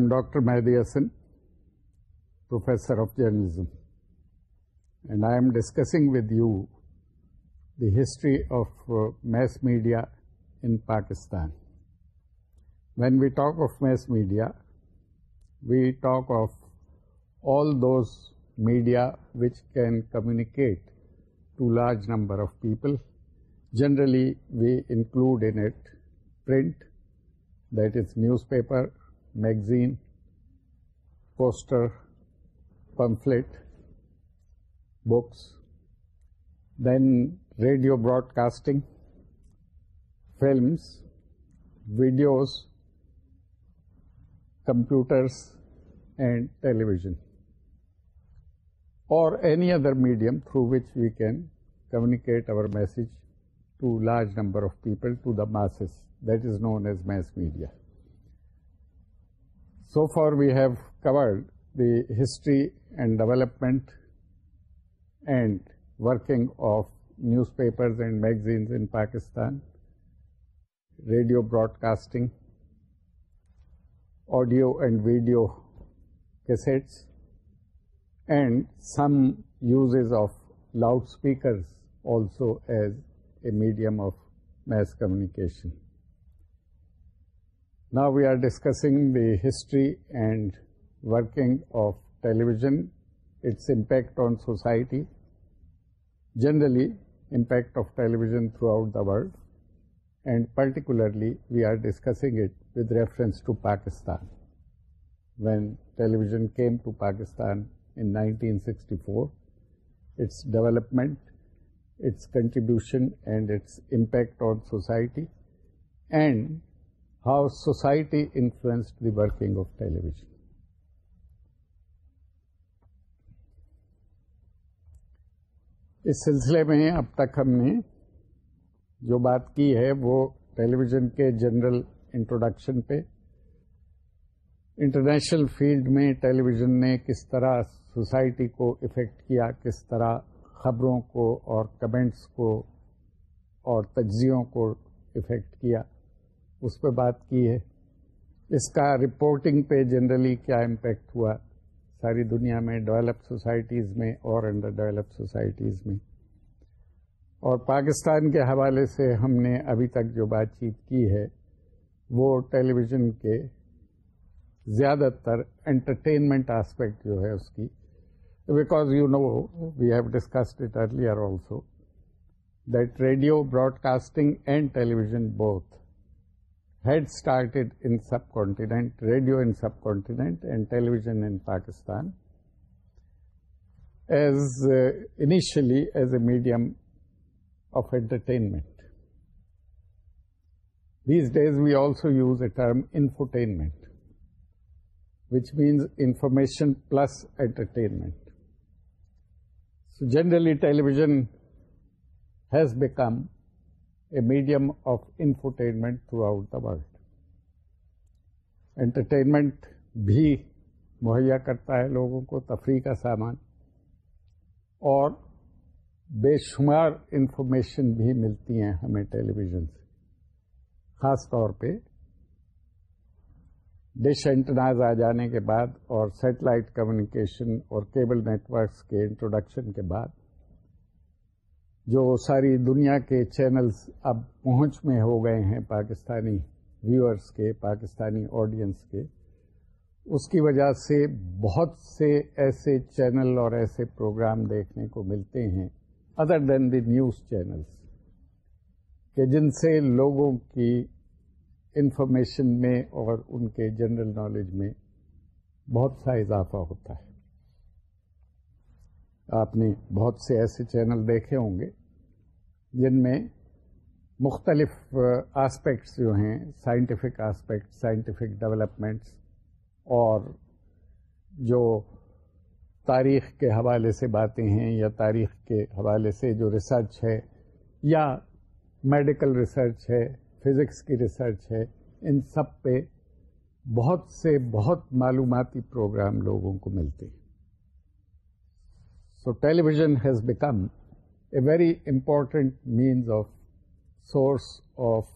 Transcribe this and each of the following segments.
I am Dr. Mehdi Hasan, Professor of Journalism, and I am discussing with you the history of uh, mass media in Pakistan. When we talk of mass media, we talk of all those media which can communicate to large number of people. Generally, we include in it print, that is newspaper, magazine, poster, pamphlet, books, then radio broadcasting, films, videos, computers, and television, or any other medium through which we can communicate our message to large number of people, to the masses. That is known as mass media. So far we have covered the history and development and working of newspapers and magazines in Pakistan, radio broadcasting, audio and video cassettes, and some uses of loudspeakers also as a medium of mass communication. Now we are discussing the history and working of television, its impact on society, generally impact of television throughout the world, and particularly we are discussing it with reference to Pakistan. When television came to Pakistan in 1964, its development, its contribution and its impact on society, and how society influenced the working of television. اس سلسلے میں اب تک ہم نے جو بات کی ہے وہ ٹیلیویژن کے جنرل انٹروڈکشن پہ انٹرنیشنل فیلڈ میں ٹیلیویژن نے کس طرح سوسائٹی کو افیکٹ کیا کس طرح خبروں کو اور کمنٹس کو اور تجزیوں کو افیکٹ کیا اس پہ بات کی ہے اس کا رپورٹنگ پہ جنرلی کیا امپیکٹ ہوا ساری دنیا میں ڈیولپ سوسائٹیز میں اور انڈر ڈیولپ سوسائٹیز میں اور پاکستان کے حوالے سے ہم نے ابھی تک جو بات چیت کی ہے وہ ٹیلی ویژن کے زیادہ تر انٹرٹینمنٹ آسپیکٹ جو ہے اس کی because you know we have discussed it also that radio broadcasting and television both had started in subcontinent, radio in subcontinent and television in Pakistan as uh, initially as a medium of entertainment. These days we also use a term infotainment, which means information plus entertainment. So generally television has become medium of entertainment throughout the world entertainment بھی مہیا کرتا ہے لوگوں کو تفریح کا سامان اور بے شمار انفارمیشن بھی ملتی ہیں ہمیں ٹیلی ویژن سے خاص طور پہ ڈش انٹناز آ جانے کے بعد اور سیٹلائٹ کمیونیکیشن اور کیبل نیٹ ورکس کے انٹروڈکشن کے بعد جو ساری دنیا کے چینلز اب پہنچ میں ہو گئے ہیں پاکستانی ویورس کے پاکستانی آڈینس کے اس کی وجہ سے بہت سے ایسے چینل اور ایسے پروگرام دیکھنے کو ملتے ہیں other than the news channels کہ جن سے لوگوں کی انفارمیشن میں اور ان کے جنرل نالج میں بہت سا اضافہ ہوتا ہے آپ نے بہت سے ایسے چینل دیکھے ہوں گے جن میں مختلف آسپیکٹس جو ہیں سائنٹیفک آسپیکٹس سائنٹیفک ڈیولپمنٹس اور جو تاریخ کے حوالے سے باتیں ہیں یا تاریخ کے حوالے سے جو ریسرچ ہے یا میڈیکل ریسرچ ہے فزکس کی ریسرچ ہے ان سب پہ بہت سے بہت معلوماتی پروگرام لوگوں کو ملتے ہیں so television has become very important means of source of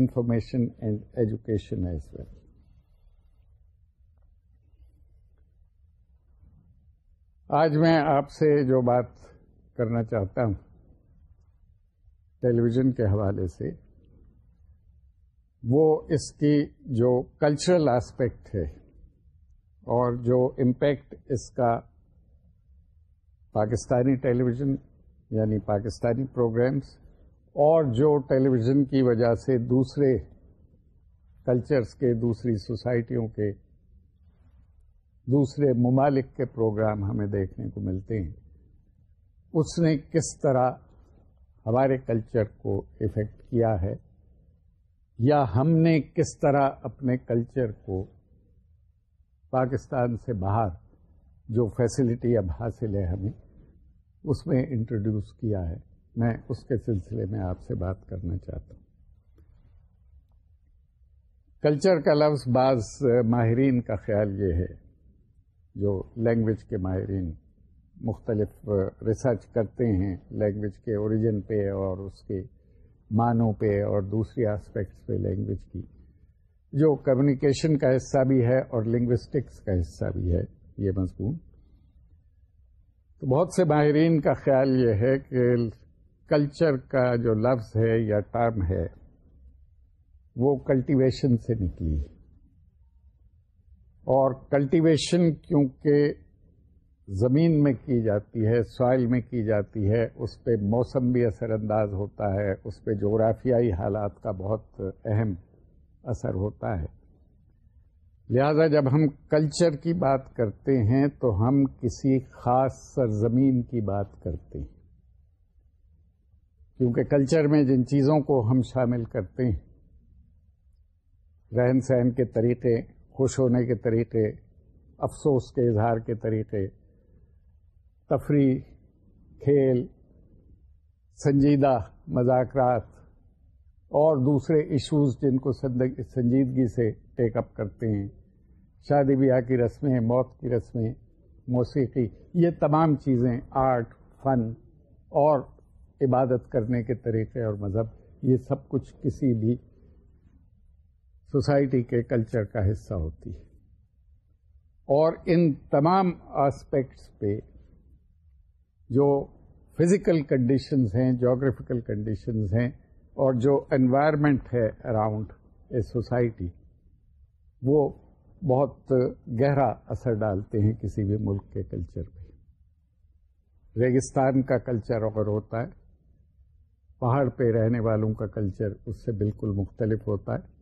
information and education as well آج میں آپ سے جو بات کرنا چاہتا ہوں ٹیلی ویژن کے حوالے سے وہ اس کی جو کلچرل آسپیکٹ ہے اور جو امپیکٹ اس کا پاکستانی ٹیلی ویژن یعنی پاکستانی پروگرامس اور جو ٹیلی ویژن کی وجہ سے دوسرے کلچرس کے دوسری سوسائٹیوں کے دوسرے ممالک کے پروگرام ہمیں دیکھنے کو ملتے ہیں اس نے کس طرح ہمارے کلچر کو افیکٹ کیا ہے یا ہم نے کس طرح اپنے کلچر کو پاکستان سے باہر جو فیسلٹی اب حاصل ہے ہمیں اس میں انٹروڈیوس کیا ہے میں اس کے سلسلے میں آپ سے بات کرنا چاہتا ہوں کلچر کا لفظ بعض ماہرین کا خیال یہ ہے جو لینگویج کے ماہرین مختلف ریسرچ کرتے ہیں لینگویج کے اوریجن پہ اور اس کے معنوں پہ اور دوسری آسپیکٹس پہ لینگویج کی جو کمیونیکیشن کا حصہ بھی ہے اور لنگوسٹکس کا حصہ بھی ہے یہ مضمون بہت سے ماہرین کا خیال یہ ہے کہ کلچر کا جو لفظ ہے یا ٹرم ہے وہ کلٹیویشن سے نکلی اور کلٹیویشن کیونکہ زمین میں کی جاتی ہے سوائل میں کی جاتی ہے اس پہ موسم بھی اثر انداز ہوتا ہے اس پہ جغرافیائی حالات کا بہت اہم اثر ہوتا ہے لہذا جب ہم کلچر کی بات کرتے ہیں تو ہم کسی خاص سرزمین کی بات کرتے ہیں کیونکہ کلچر میں جن چیزوں کو ہم شامل کرتے ہیں رہن سہن کے طریقے خوش ہونے کے طریقے افسوس کے اظہار کے طریقے تفریح کھیل سنجیدہ مذاکرات اور دوسرے ایشوز جن کو سنجیدگی سے ٹیک اپ کرتے ہیں شادی بیاہ کی رسمیں موت کی رسمیں موسیقی یہ تمام چیزیں آرٹ فن اور عبادت کرنے کے طریقے اور مذہب یہ سب کچھ کسی بھی سوسائٹی کے کلچر کا حصہ ہوتی ہے اور ان تمام آسپیکٹس پہ جو فزیکل کنڈیشنز ہیں جغرافیکل کنڈیشنز ہیں اور جو انوائرمنٹ ہے اراؤنڈ اے سوسائٹی وہ بہت گہرا اثر ڈالتے ہیں کسی بھی ملک کے کلچر پہ ریگستان کا کلچر اگر ہوتا ہے پہاڑ پہ رہنے والوں کا کلچر اس سے بالکل مختلف ہوتا ہے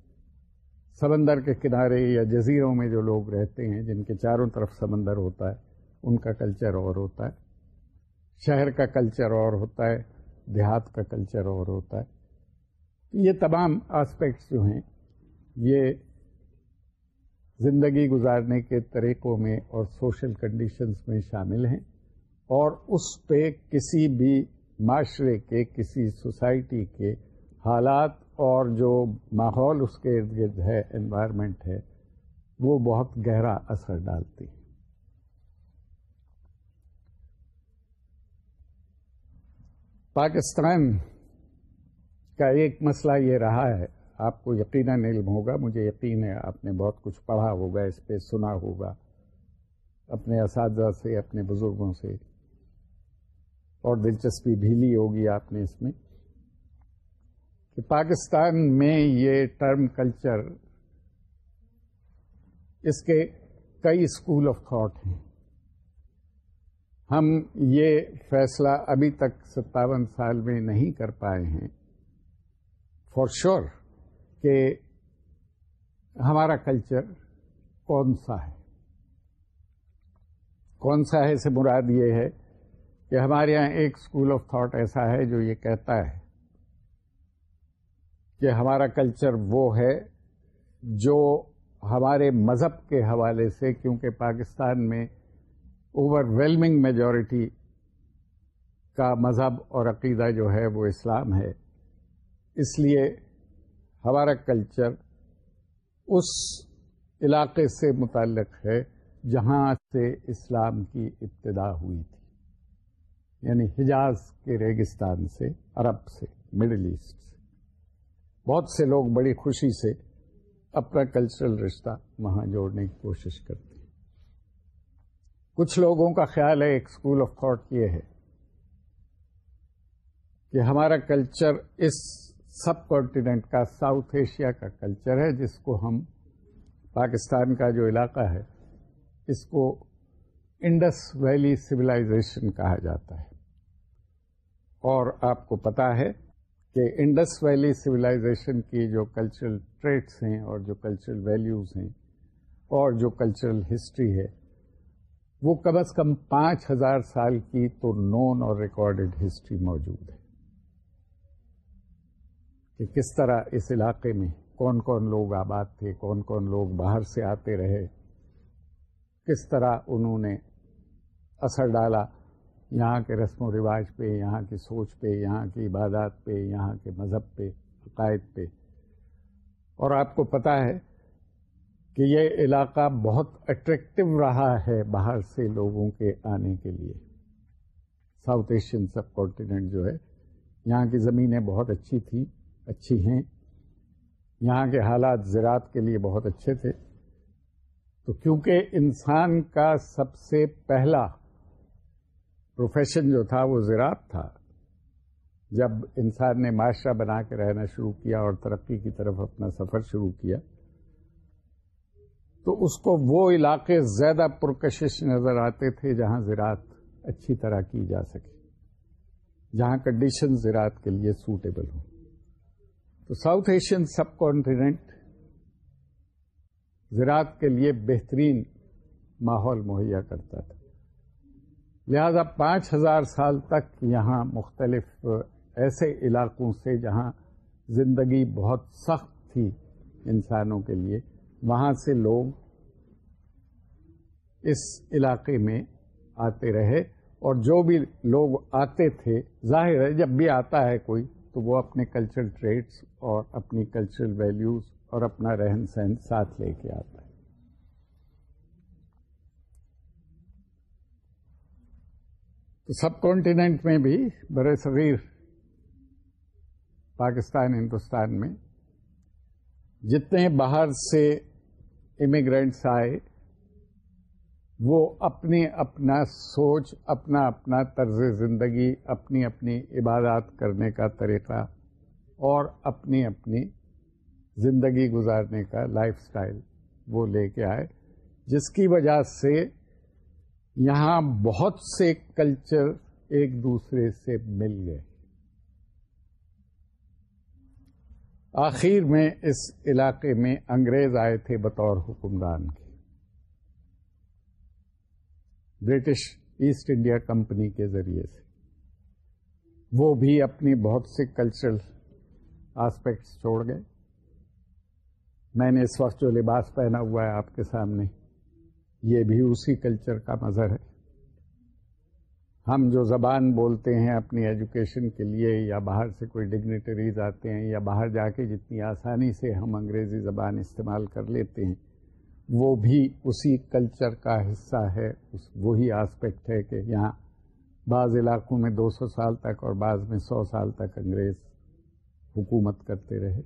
سمندر کے کنارے یا جزیروں میں جو لوگ رہتے ہیں جن کے چاروں طرف سمندر ہوتا ہے ان کا کلچر اور ہوتا ہے شہر کا کلچر اور ہوتا ہے دیہات کا کلچر اور ہوتا ہے یہ تمام آسپیکٹس جو ہیں یہ زندگی گزارنے کے طریقوں میں اور سوشل کنڈیشنز میں شامل ہیں اور اس پہ کسی بھی معاشرے کے کسی سوسائٹی کے حالات اور جو ماحول اس کے ارد گرد ہے انوائرمنٹ ہے وہ بہت گہرا اثر ڈالتی ہے پاکستان کا ایک مسئلہ یہ رہا ہے آپ کو یقیناً علم ہوگا مجھے یقین ہے آپ نے بہت کچھ پڑھا ہوگا اس پہ سنا ہوگا اپنے اساتذہ سے اپنے بزرگوں سے اور دلچسپی بھی لی ہوگی آپ نے اس میں کہ پاکستان میں یہ ٹرم کلچر اس کے کئی اسکول آف تھاٹ ہیں ہم یہ فیصلہ ابھی تک ستاون سال میں نہیں کر پائے ہیں فار شور کہ ہمارا کلچر کون سا ہے کون سا ہے سے مراد یہ ہے کہ ہمارے یہاں ایک اسکول آف تھاٹ ایسا ہے جو یہ کہتا ہے کہ ہمارا کلچر وہ ہے جو ہمارے مذہب کے حوالے سے کیونکہ پاکستان میں اوور ویلمنگ میجورٹی کا مذہب اور عقیدہ جو ہے وہ اسلام ہے اس لیے ہمارا کلچر اس علاقے سے متعلق ہے جہاں سے اسلام کی ابتدا ہوئی تھی یعنی حجاز کے ریگستان سے عرب سے مڈل ایسٹ سے بہت سے لوگ بڑی خوشی سے اپنا کلچرل رشتہ وہاں جوڑنے کی کوشش کرتے ہیں کچھ لوگوں کا خیال ہے ایک اسکول آف تھاٹ یہ ہے کہ ہمارا کلچر اس سب کانٹیننٹ کا ساؤتھ ایشیا کا کلچر ہے جس کو ہم پاکستان کا جو علاقہ ہے اس کو انڈس ویلی سویلائزیشن کہا جاتا ہے اور آپ کو پتا ہے کہ انڈس ویلی سویلائزیشن کی جو کلچرل ٹریٹس ہیں اور جو کلچرل ویلیوز ہیں اور جو کلچرل ہسٹری ہے وہ کم از کم پانچ ہزار سال کی تو نون اور ریکارڈڈ ہسٹری موجود ہے کہ کس طرح اس علاقے میں کون کون لوگ آباد تھے کون کون لوگ باہر سے آتے رہے کس طرح انہوں نے اثر ڈالا یہاں کے رسم و رواج پہ یہاں کی سوچ پہ یہاں کی عبادات پہ یہاں کے مذہب پہ عقائد پہ اور آپ کو پتہ ہے کہ یہ علاقہ بہت اٹریکٹو رہا ہے باہر سے لوگوں کے آنے کے لیے ساؤتھ ایشین سب کانٹیننٹ جو ہے یہاں کی زمینیں بہت اچھی تھیں اچھی ہیں یہاں کے حالات زراعت کے لیے بہت اچھے تھے تو کیونکہ انسان کا سب سے پہلا پروفیشن جو تھا وہ زراعت تھا جب انسان نے معاشرہ بنا کے رہنا شروع کیا اور ترقی کی طرف اپنا سفر شروع کیا تو اس کو وہ علاقے زیادہ پرکشش نظر آتے تھے جہاں زراعت اچھی طرح کی جا سکے جہاں کنڈیشن زراعت کے لیے سوٹیبل ہوں تو ساؤتھ ایشین سب کانٹیننٹ زراعت کے لیے بہترین ماحول مہیا کرتا تھا لہذا پانچ ہزار سال تک یہاں مختلف ایسے علاقوں سے جہاں زندگی بہت سخت تھی انسانوں کے لیے وہاں سے لوگ اس علاقے میں آتے رہے اور جو بھی لوگ آتے تھے ظاہر ہے جب بھی آتا ہے کوئی تو وہ اپنے کلچرل ٹریٹس اور اپنی کلچرل ویلیوز اور اپنا رہن سہن ساتھ لے کے آتا ہے تو سب کانٹیننٹ میں بھی بر صغیر پاکستان ہندوستان میں جتنے باہر سے امیگرینٹس آئے وہ اپنی اپنا سوچ اپنا اپنا طرز زندگی اپنی اپنی عبادات کرنے کا طریقہ اور اپنی اپنی زندگی گزارنے کا لائف سٹائل وہ لے کے آئے جس کی وجہ سے یہاں بہت سے کلچر ایک دوسرے سے مل گئے آخر میں اس علاقے میں انگریز آئے تھے بطور حکمران کے برٹش ایسٹ انڈیا کمپنی کے ذریعے سے وہ بھی اپنی بہت سے کلچرل آسپیکٹس چھوڑ گئے میں نے اس وقت جو لباس پہنا ہوا ہے آپ کے سامنے یہ بھی اسی کلچر کا مظہر ہے ہم جو زبان بولتے ہیں اپنی ایجوکیشن کے لیے یا باہر سے کوئی ڈگنیٹریز آتے ہیں یا باہر جا کے جتنی آسانی سے ہم انگریزی زبان استعمال کر لیتے ہیں وہ بھی اسی کلچر کا حصہ ہے اس وہی آسپیکٹ ہے کہ یہاں بعض علاقوں میں دو سو سال تک اور بعض میں سو سال تک انگریز حکومت کرتے رہے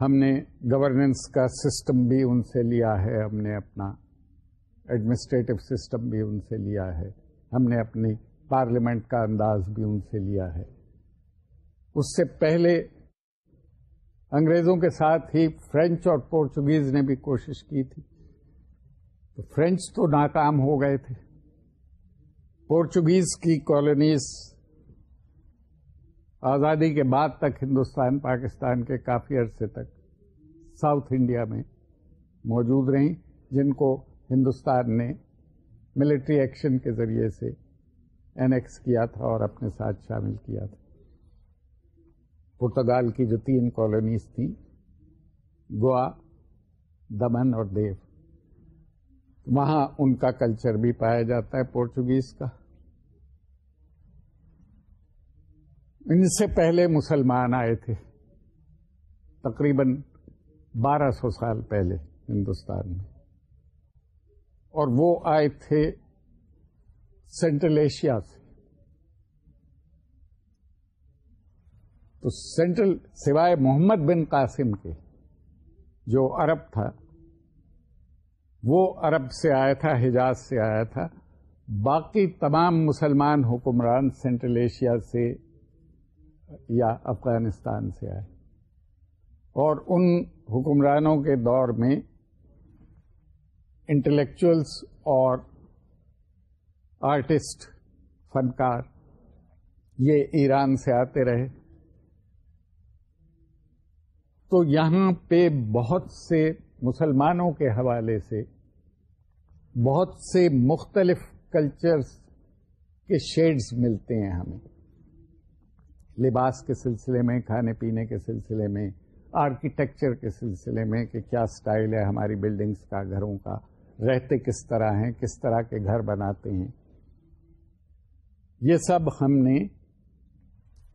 ہم نے گورننس کا سسٹم بھی ان سے لیا ہے ہم نے اپنا ایڈمنسٹریٹو سسٹم بھی ان سے لیا ہے ہم نے اپنی پارلیمنٹ کا انداز بھی ان سے لیا ہے اس سے پہلے انگریزوں کے ساتھ ہی فرینچ اور پورچوگیز نے بھی کوشش کی تھی تو فرینچ تو ناکام ہو گئے تھے پورچوگیز کی کالونیز آزادی کے بعد تک ہندوستان پاکستان کے کافی عرصے تک ساؤتھ انڈیا میں موجود رہیں جن کو ہندوستان نے ملٹری ایکشن کے ذریعے سے اینیکس کیا تھا اور اپنے ساتھ شامل کیا تھا پرتگال کی جو تین کالونیز تھیں گوا دمن اور دیو وہاں ان کا کلچر بھی پایا جاتا ہے پورچوگیز کا ان سے پہلے مسلمان آئے تھے تقریباً بارہ سو سال پہلے ہندوستان میں اور وہ آئے تھے سینٹرل ایشیا سے تو سینٹرل سوائے محمد بن قاسم کے جو عرب تھا وہ عرب سے آیا تھا حجاز سے آیا تھا باقی تمام مسلمان حکمران سینٹرل ایشیا سے یا افغانستان سے آئے اور ان حکمرانوں کے دور میں انٹلیکچوئلس اور آرٹسٹ فنکار یہ ایران سے آتے رہے تو یہاں پہ بہت سے مسلمانوں کے حوالے سے بہت سے مختلف کلچرز کے شیڈز ملتے ہیں ہمیں لباس کے سلسلے میں کھانے پینے کے سلسلے میں آرکیٹیکچر کے سلسلے میں کہ کیا سٹائل ہے ہماری بلڈنگز کا گھروں کا رہتے کس طرح ہیں کس طرح کے گھر بناتے ہیں یہ سب ہم نے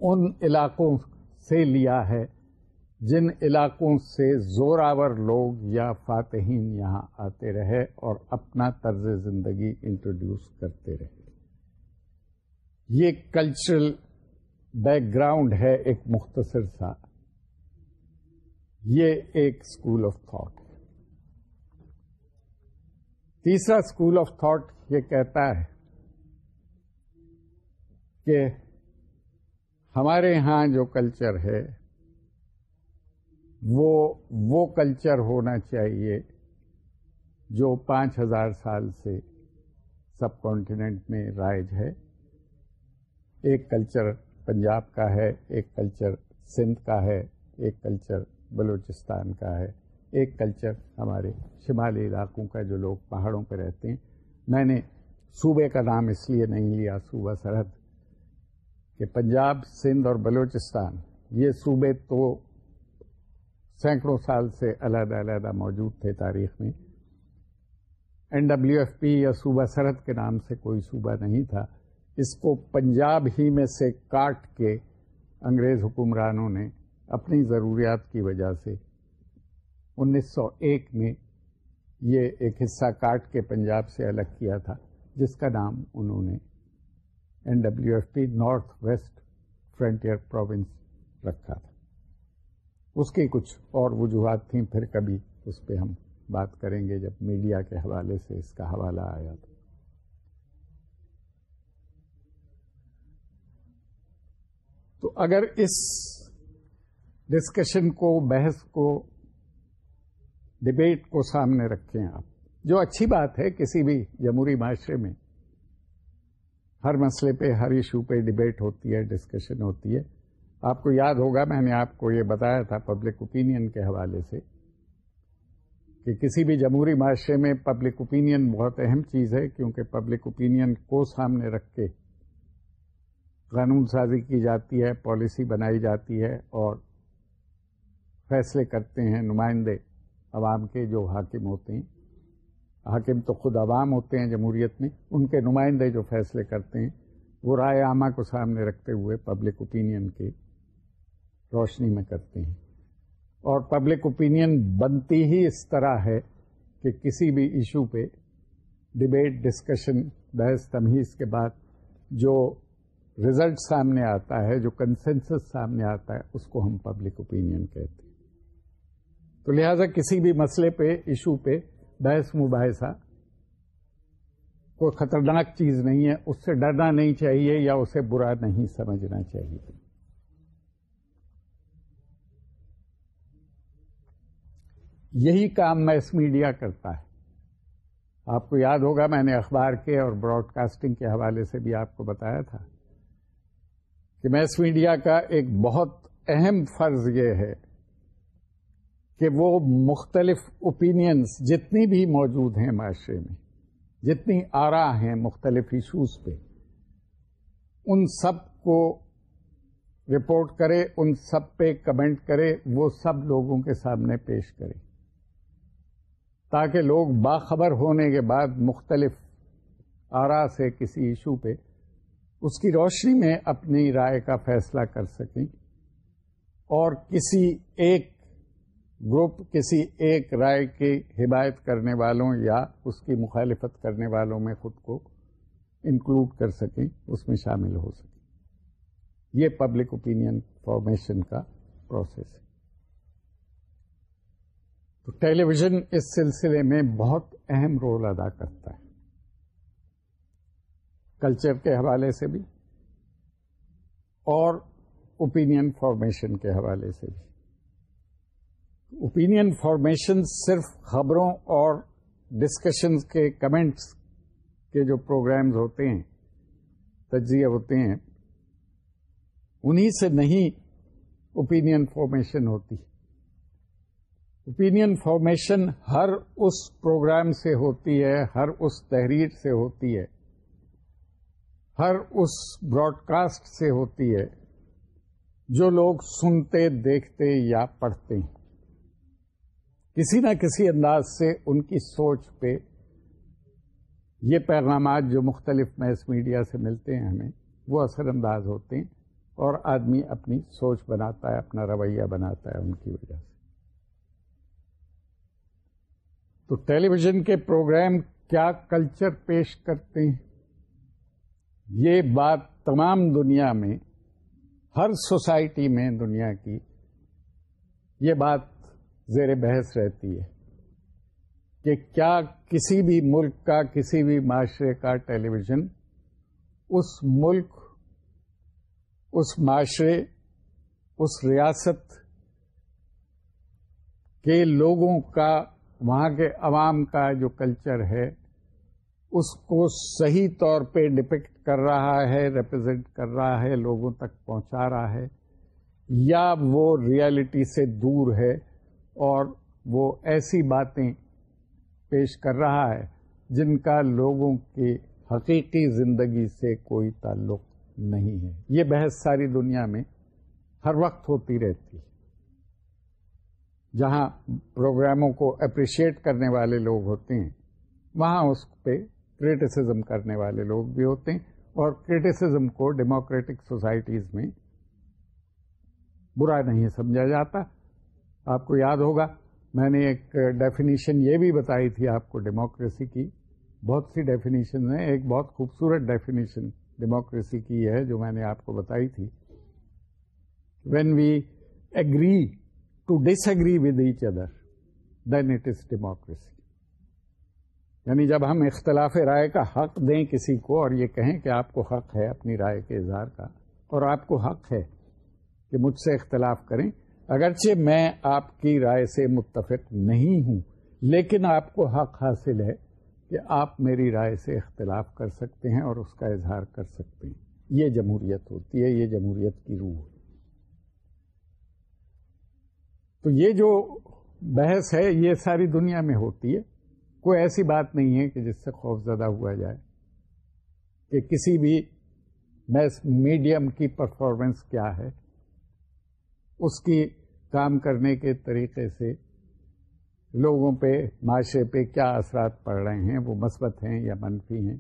ان علاقوں سے لیا ہے جن علاقوں سے زور آور لوگ یا فاتحین یہاں آتے رہے اور اپنا طرز زندگی انٹروڈیوس کرتے رہے یہ کلچرل بیک گراؤنڈ ہے ایک مختصر سا یہ ایک اسکول آف تھاٹ ہے تیسرا اسکول آف تھاٹ یہ کہتا ہے کہ ہمارے ہاں جو کلچر ہے وہ وہ کلچر ہونا چاہیے جو پانچ ہزار سال سے سب کانٹیننٹ میں رائج ہے ایک کلچر پنجاب کا ہے ایک کلچر سندھ کا ہے ایک کلچر بلوچستان کا ہے ایک کلچر ہمارے شمالی علاقوں کا جو لوگ پہاڑوں پہ رہتے ہیں میں نے صوبے کا نام اس لیے نہیں لیا صوبہ سرحد کہ پنجاب سندھ اور بلوچستان یہ صوبے تو سینکڑوں سال سے علیحدہ علیحدہ موجود تھے تاریخ میں این ڈبلیو ایف پی یا صوبہ سرحد کے نام سے کوئی صوبہ نہیں تھا اس کو پنجاب ہی میں سے کاٹ کے انگریز حکمرانوں نے اپنی ضروریات کی وجہ سے انیس سو ایک میں یہ ایک حصہ کاٹ کے پنجاب سے الگ کیا تھا جس کا نام انہوں نے N W F P North West Frontier Province رکھا تھا اس کی کچھ اور وجوہات تھیں پھر کبھی اس پہ ہم بات کریں گے جب میڈیا کے حوالے سے اس کا حوالہ آیا تھا تو اگر اس ڈسکشن کو بحث کو ڈبیٹ کو سامنے رکھیں آپ جو اچھی بات ہے کسی بھی جمہوری معاشرے میں ہر مسئلے پہ ہر ایشو پہ ڈبیٹ ہوتی ہے ڈسکشن ہوتی ہے آپ کو یاد ہوگا میں نے آپ کو یہ بتایا تھا پبلک اوپینین کے حوالے سے کہ کسی بھی جمہوری معاشرے میں پبلک اوپینین بہت اہم چیز ہے کیونکہ پبلک اوپینین کو سامنے رکھ کے قانون سازی کی جاتی ہے پالیسی بنائی جاتی ہے اور فیصلے کرتے ہیں نمائندے عوام کے جو حاکم ہوتے ہیں حاکم تو خود عوام ہوتے ہیں جمہوریت میں ان کے نمائندے جو فیصلے کرتے ہیں وہ رائے عامہ کو سامنے رکھتے ہوئے پبلک اوپینین کے روشنی میں کرتے ہیں اور پبلک اوپینین بنتی ہی اس طرح ہے کہ کسی بھی ایشو پہ ڈبیٹ ڈسکشن بحث تمیز کے بعد جو رزلٹ سامنے آتا ہے جو کنسنسس سامنے آتا ہے اس کو ہم پبلک اوپینین کہتے ہیں تو لہٰذا کسی بھی مسئلے پہ ایشو پہ بحث مباحثہ کوئی خطرناک چیز نہیں ہے اس سے ڈرنا نہیں چاہیے یا اسے برا نہیں سمجھنا چاہیے یہی کام میس میڈیا کرتا ہے آپ کو یاد ہوگا میں نے اخبار کے اور براڈ کاسٹنگ کے حوالے سے بھی آپ کو بتایا تھا کہ میس میڈیا کا ایک بہت اہم فرض یہ ہے کہ وہ مختلف اوپینینس جتنی بھی موجود ہیں معاشرے میں جتنی آرا ہیں مختلف ایشوز پہ ان سب کو رپورٹ کرے ان سب پہ کمنٹ کرے وہ سب لوگوں کے سامنے پیش کرے تاکہ لوگ باخبر ہونے کے بعد مختلف آرا سے کسی ایشو پہ اس کی روشنی میں اپنی رائے کا فیصلہ کر سکیں اور کسی ایک گروپ کسی ایک رائے کی حمایت کرنے والوں یا اس کی مخالفت کرنے والوں میں خود کو انکلوڈ کر سکیں اس میں شامل ہو سکیں یہ پبلک اوپینین فارمیشن کا پروسیس ہے تو ٹیلی ویژن اس سلسلے میں بہت اہم رول ادا کرتا ہے کلچر کے حوالے سے بھی اور اوپینین فارمیشن کے حوالے سے بھی اوپینین فارمیشن صرف خبروں اور ڈسکشنز کے کمنٹس کے جو پروگرامز ہوتے ہیں تجزیہ ہوتے ہیں انہی سے نہیں اوپینین فارمیشن ہوتی ہے اوپینین فارمیشن ہر اس پروگرام سے ہوتی ہے ہر اس تحریر سے ہوتی ہے ہر اس براڈ کاسٹ سے ہوتی ہے جو لوگ سنتے دیکھتے یا پڑھتے ہیں کسی نہ کسی انداز سے ان کی سوچ پہ یہ پیغامات جو مختلف میس میڈیا سے ملتے ہیں ہمیں وہ اثر انداز ہوتے ہیں اور آدمی اپنی سوچ بناتا ہے اپنا رویہ بناتا ہے ان کی وجہ سے تو ٹیلی ویژن کے پروگرام کیا کلچر پیش کرتے ہیں یہ بات تمام دنیا میں ہر سوسائٹی میں دنیا کی یہ بات زیر بحث رہتی ہے کہ کیا کسی بھی ملک کا کسی بھی معاشرے کا ٹیلی ویژن اس ملک اس معاشرے اس ریاست کے لوگوں کا وہاں کے عوام کا جو کلچر ہے اس کو صحیح طور پہ ڈپکٹ کر رہا ہے ریپرزینٹ کر رہا ہے لوگوں تک پہنچا رہا ہے یا وہ ریالٹی سے دور ہے اور وہ ایسی باتیں پیش کر رہا ہے جن کا لوگوں کی حقیقی زندگی سے کوئی تعلق نہیں ہے یہ بحث ساری دنیا میں ہر وقت ہوتی رہتی ہے جہاں پروگراموں کو اپریشیٹ کرنے والے لوگ ہوتے ہیں وہاں اس پہ کرٹیسزم کرنے والے لوگ بھی ہوتے ہیں اور کرٹیسزم کو ڈیموکریٹک سوسائٹیز میں برا نہیں سمجھا جاتا آپ کو یاد ہوگا میں نے ایک ڈیفینیشن یہ بھی بتائی تھی آپ کو ڈیموکریسی کی بہت سی ڈیفینیشن ہیں ایک بہت خوبصورت ڈیفینیشن ڈیموکریسی کی ہے جو میں نے آپ کو بتائی تھی when we agree to dis with with each other then it is democracy یعنی جب ہم اختلاف رائے کا حق دیں کسی کو اور یہ کہیں کہ آپ کو حق ہے اپنی رائے کے اظہار کا اور آپ کو حق ہے کہ مجھ سے اختلاف کریں اگرچہ میں آپ کی رائے سے متفق نہیں ہوں لیکن آپ کو حق حاصل ہے کہ آپ میری رائے سے اختلاف کر سکتے ہیں اور اس کا اظہار کر سکتے ہیں یہ جمہوریت ہوتی ہے یہ جمہوریت کی روح ہوتی ہے تو یہ جو بحث ہے یہ ساری دنیا میں ہوتی ہے کوئی ایسی بات نہیں ہے کہ جس سے خوف زدہ ہوا جائے کہ کسی بھی میڈیم کی پرفارمنس کیا ہے اس کی کام کرنے کے طریقے سے لوگوں پہ معاشرے پہ کیا اثرات پڑ رہے ہیں وہ مثبت ہیں یا منفی ہیں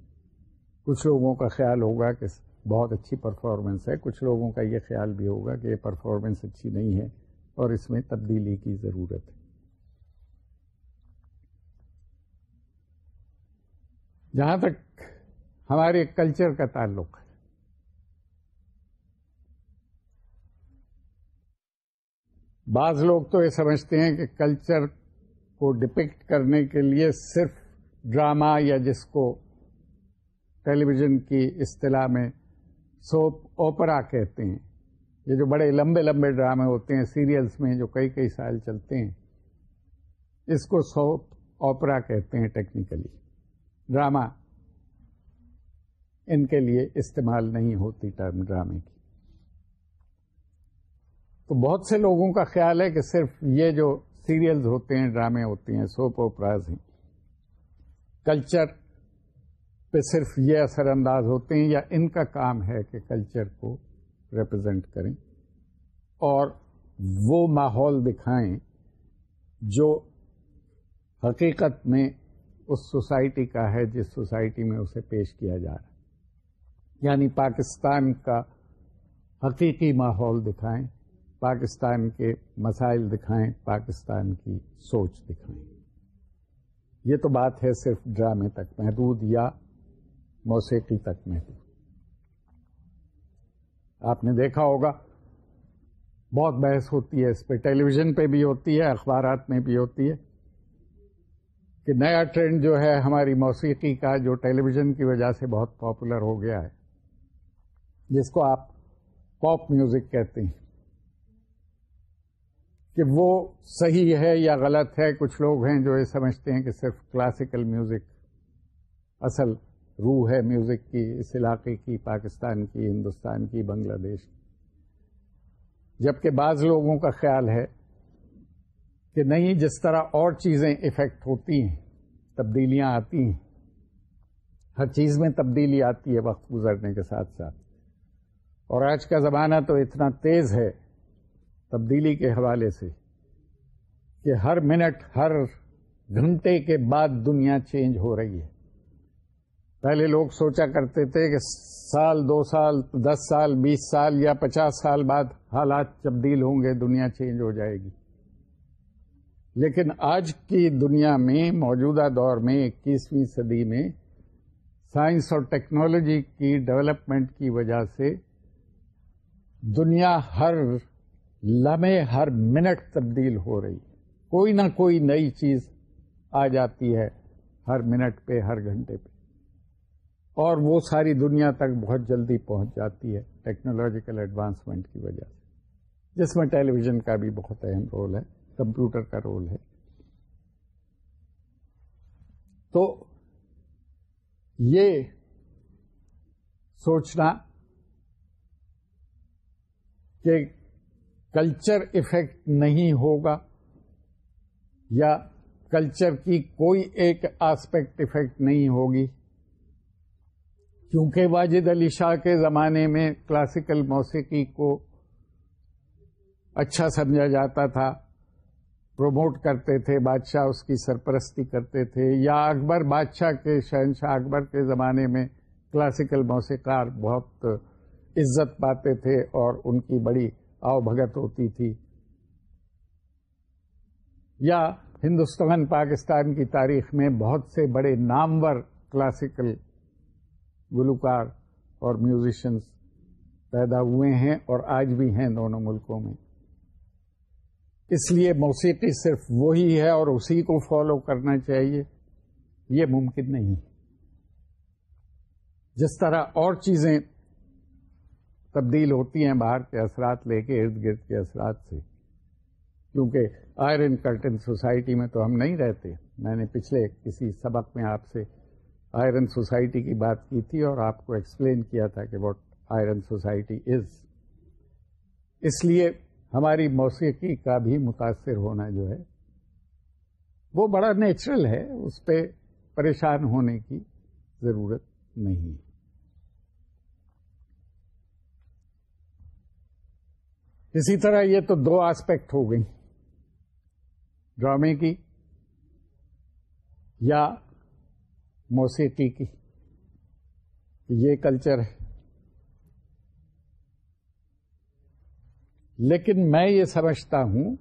کچھ لوگوں کا خیال ہوگا کہ بہت اچھی پرفارمنس ہے کچھ لوگوں کا یہ خیال بھی ہوگا کہ یہ پرفارمنس اچھی نہیں ہے اور اس میں تبدیلی کی ضرورت ہے جہاں تک ہمارے کلچر کا تعلق ہے بعض لوگ تو یہ سمجھتے ہیں کہ کلچر کو ڈپکٹ کرنے کے لیے صرف ڈرامہ یا جس کو ٹیلی ویژن کی اصطلاح میں سوپ اوپرا کہتے ہیں یہ جو بڑے لمبے لمبے ڈرامے ہوتے ہیں سیریلس میں جو کئی کئی سال چلتے ہیں اس کو سوپ اوپرا کہتے ہیں ٹیکنیکلی ڈراما ان کے لیے استعمال نہیں ہوتی ٹرم ڈرامے کی تو بہت سے لوگوں کا خیال ہے کہ صرف یہ جو سیریلز ہوتے ہیں ڈرامے ہوتے ہیں سوپ اوپراز ہیں کلچر پہ صرف یہ اثر انداز ہوتے ہیں یا ان کا کام ہے کہ کلچر کو ریپرزینٹ کریں اور وہ ماحول دکھائیں جو حقیقت میں اس سوسائٹی کا ہے جس سوسائٹی میں اسے پیش کیا جا رہا ہے یعنی پاکستان کا حقیقی ماحول دکھائیں پاکستان کے مسائل دکھائیں پاکستان کی سوچ دکھائیں یہ تو بات ہے صرف ڈرامے تک محدود یا موسیقی تک محدود آپ نے دیکھا ہوگا بہت بحث ہوتی ہے اس پہ ٹیلی ویژن پہ بھی ہوتی ہے اخبارات میں بھی ہوتی ہے کہ نیا ٹرینڈ جو ہے ہماری موسیقی کا جو ٹیلی ویژن کی وجہ سے بہت پاپولر ہو گیا ہے جس کو آپ پاپ میوزک کہتے ہیں کہ وہ صحیح ہے یا غلط ہے کچھ لوگ ہیں جو یہ سمجھتے ہیں کہ صرف کلاسیکل میوزک اصل روح ہے میوزک کی اس علاقے کی پاکستان کی ہندوستان کی بنگلہ دیش کی جب کہ بعض لوگوں کا خیال ہے کہ نہیں جس طرح اور چیزیں افیکٹ ہوتی ہیں تبدیلیاں آتی ہیں ہر چیز میں تبدیلی آتی ہے وقت گزرنے کے ساتھ ساتھ اور آج کا زمانہ تو اتنا تیز ہے تبدیلی کے حوالے سے کہ ہر منٹ ہر گھنٹے کے بعد دنیا چینج ہو رہی ہے پہلے لوگ سوچا کرتے تھے کہ سال دو سال دس سال بیس سال یا پچاس سال بعد حالات تبدیل ہوں گے دنیا چینج ہو جائے گی لیکن آج کی دنیا میں موجودہ دور میں اکیسویں صدی میں سائنس اور ٹیکنالوجی کی ڈیولپمنٹ کی وجہ سے دنیا ہر لمحے ہر منٹ تبدیل ہو رہی کوئی نہ کوئی نئی چیز آ جاتی ہے ہر منٹ پہ ہر گھنٹے پہ اور وہ ساری دنیا تک بہت جلدی پہنچ جاتی ہے ٹیکنالوجیکل ایڈوانسمنٹ کی وجہ سے جس میں ٹیلی ویژن کا بھی بہت اہم رول ہے کمپیوٹر کا رول ہے تو یہ سوچنا کہ کلچر افیکٹ نہیں ہوگا یا کلچر کی کوئی ایک آسپیکٹ افیکٹ نہیں ہوگی کیونکہ واجد علی شاہ کے زمانے میں کلاسیکل موسیقی کو اچھا سمجھا جاتا تھا پروموٹ کرتے تھے بادشاہ اس کی سرپرستی کرتے تھے یا اکبر بادشاہ کے شہنشاہ اکبر کے زمانے میں کلاسیکل موسیقار بہت عزت پاتے تھے اور ان کی بڑی بھگت ہوتی تھی یا ہندوستان پاکستان کی تاریخ میں بہت سے بڑے نامور کلاسیکل گلوکار اور میوزیشنس پیدا ہوئے ہیں اور آج بھی ہیں دونوں ملکوں میں اس لیے موسیقی صرف وہی ہے اور اسی کو فالو کرنا چاہیے یہ ممکن نہیں جس طرح اور چیزیں تبدیل ہوتی ہیں باہر کے اثرات لے کے ارد گرد کے اثرات سے کیونکہ آئرن کرٹن سوسائٹی میں تو ہم نہیں رہتے میں نے پچھلے کسی سبق میں آپ سے آئرن سوسائٹی کی بات کی تھی اور آپ کو ایکسپلین کیا تھا کہ واٹ آئرن سوسائٹی از اس لیے ہماری موسیقی کا بھی متاثر ہونا جو ہے وہ بڑا نیچرل ہے اس پہ پریشان ہونے کی ضرورت نہیں ہے اسی طرح یہ تو دو آسپیکٹ ہو گئی ڈرامے کی یا موسیقی کی یہ کلچر ہے لیکن میں یہ سمجھتا ہوں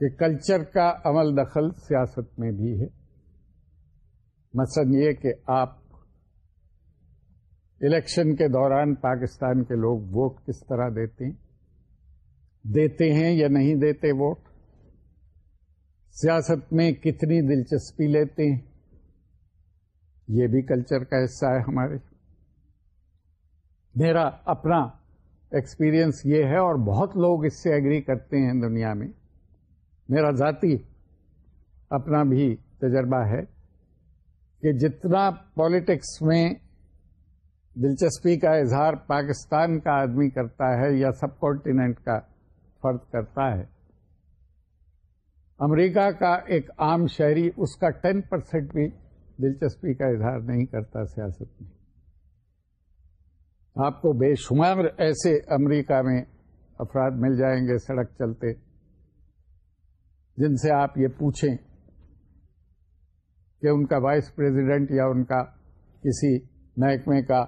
کہ کلچر کا عمل دخل سیاست میں بھی ہے مثلا یہ کہ آپ الیکشن کے دوران پاکستان کے لوگ ووٹ کس طرح دیتے ہیں دیتے ہیں یا نہیں دیتے ووٹ سیاست میں کتنی دلچسپی لیتے ہیں یہ بھی کلچر کا حصہ ہے ہمارے میرا اپنا ایکسپیرئنس یہ ہے اور بہت لوگ اس سے ایگری کرتے ہیں دنیا میں میرا ذاتی اپنا بھی تجربہ ہے کہ جتنا پالیٹکس میں دلچسپی کا اظہار پاکستان کا آدمی کرتا ہے یا سب کانٹیننٹ کا فرد کرتا ہے امریکہ کا ایک عام شہری اس کا ٹین پرسینٹ بھی دلچسپی کا اظہار نہیں کرتا سیاست میں آپ کو بے شمار ایسے امریکہ میں افراد مل جائیں گے سڑک چلتے جن سے آپ یہ پوچھیں کہ ان کا وائس پریزیڈنٹ یا ان کا کسی محکمے کا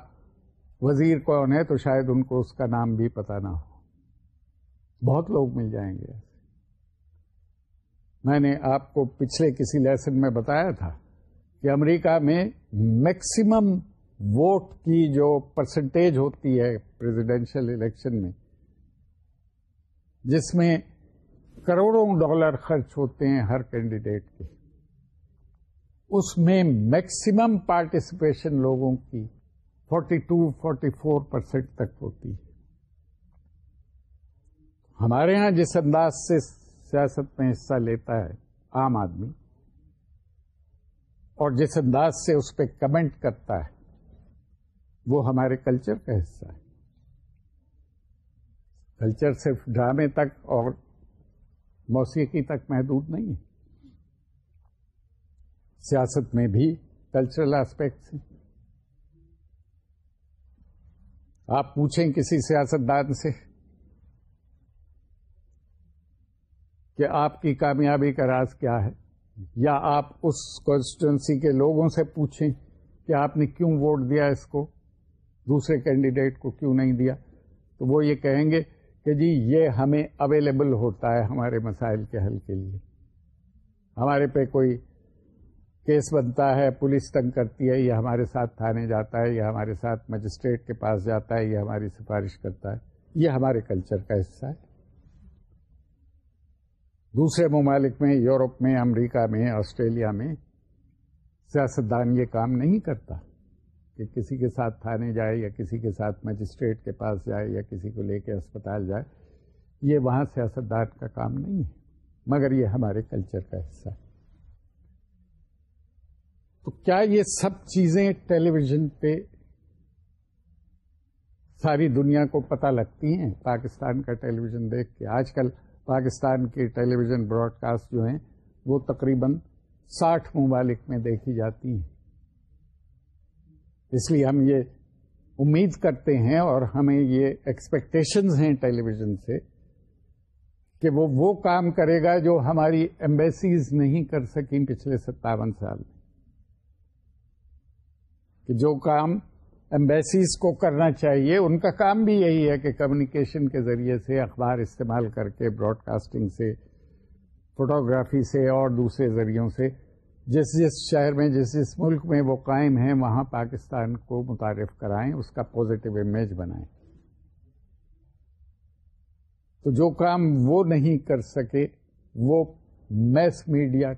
وزیر کون ہے تو شاید ان کو اس کا نام بھی پتہ نہ ہو بہت لوگ مل جائیں گے میں نے آپ کو پچھلے کسی لیسن میں بتایا تھا کہ امریکہ میں میکسیمم ووٹ کی جو پرسنٹیج ہوتی ہے پریزیڈینشل الیکشن میں جس میں کروڑوں ڈالر خرچ ہوتے ہیں ہر کینڈیڈیٹ کے اس میں میکسیمم پارٹیسپیشن لوگوں کی forty two forty four percent تک ہوتی ہے ہمارے ہاں جس انداز سے سیاست میں حصہ لیتا ہے عام آدمی اور جس انداز سے اس پہ کمنٹ کرتا ہے وہ ہمارے کلچر کا حصہ ہے کلچر صرف ڈرامے تک اور موسیقی تک محدود نہیں ہے سیاست میں بھی کلچرل آسپیکٹس ہیں آپ پوچھیں کسی سیاست دان سے کہ آپ کی کامیابی کا راز کیا ہے یا آپ اس کانسٹیٹوئنسی کے لوگوں سے پوچھیں کہ آپ نے کیوں ووٹ دیا اس کو دوسرے کینڈیڈیٹ کو کیوں نہیں دیا تو وہ یہ کہیں گے کہ جی یہ ہمیں اویلیبل ہوتا ہے ہمارے مسائل کے حل کے لیے ہمارے پہ کوئی کیس بنتا ہے پولیس تنگ کرتی ہے یا ہمارے ساتھ تھانے جاتا ہے یا ہمارے ساتھ مجسٹریٹ کے پاس جاتا ہے یا ہماری سفارش کرتا ہے یہ ہمارے کلچر کا حصہ ہے دوسرے ممالک میں یورپ میں امریکہ میں آسٹریلیا میں سیاستدان یہ کام نہیں کرتا کہ کسی کے ساتھ تھانے جائے یا کسی کے ساتھ مجسٹریٹ کے پاس جائے یا کسی کو لے کے اسپتال جائے یہ وہاں سیاستدان کا کام نہیں ہے مگر یہ ہمارے کلچر کا حصہ ہے تو کیا یہ سب چیزیں ٹیلی ویژن پہ ساری دنیا کو پتہ لگتی ہیں پاکستان کا ٹیلی ویژن دیکھ کے آج کل پاکستان کے ٹیلی ویژن براڈ کاسٹ جو ہیں وہ تقریباً ساٹھ ممالک میں دیکھی جاتی ہیں اس لیے ہم یہ امید کرتے ہیں اور ہمیں یہ ایکسپیکٹیشنز ہیں ٹیلی ویژن سے کہ وہ کام کرے گا جو ہماری ایمبیسیز نہیں کر سکیں پچھلے ستاون سال میں کہ جو کام امبیسیز کو کرنا چاہیے ان کا کام بھی یہی ہے کہ کمیونیکیشن کے ذریعے سے اخبار استعمال کر کے براڈ کاسٹنگ سے فوٹوگرافی سے اور دوسرے ذریعوں سے جس جس شہر میں جس جس ملک میں وہ قائم ہیں وہاں پاکستان کو متعارف کرائیں اس کا پازیٹیو امیج بنائیں تو جو کام وہ نہیں کر سکے وہ میس میڈیا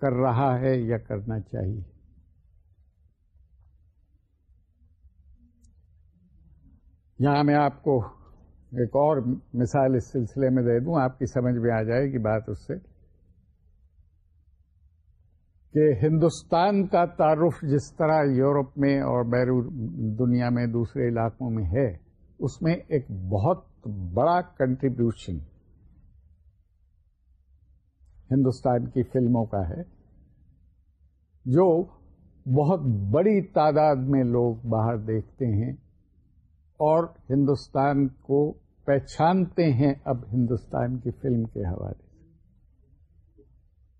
کر رہا ہے یا کرنا چاہیے یہاں میں آپ کو ایک اور مثال اس سلسلے میں دے دوں آپ کی سمجھ میں آ جائے گی بات اس سے کہ ہندوستان کا تعارف جس طرح یورپ میں اور بیرون دنیا میں دوسرے علاقوں میں ہے اس میں ایک بہت بڑا کنٹریبیوشن ہندوستان کی فلموں کا ہے جو بہت بڑی تعداد میں لوگ باہر دیکھتے ہیں اور ہندوستان کو پہچانتے ہیں اب ہندوستان کی فلم کے حوالے سے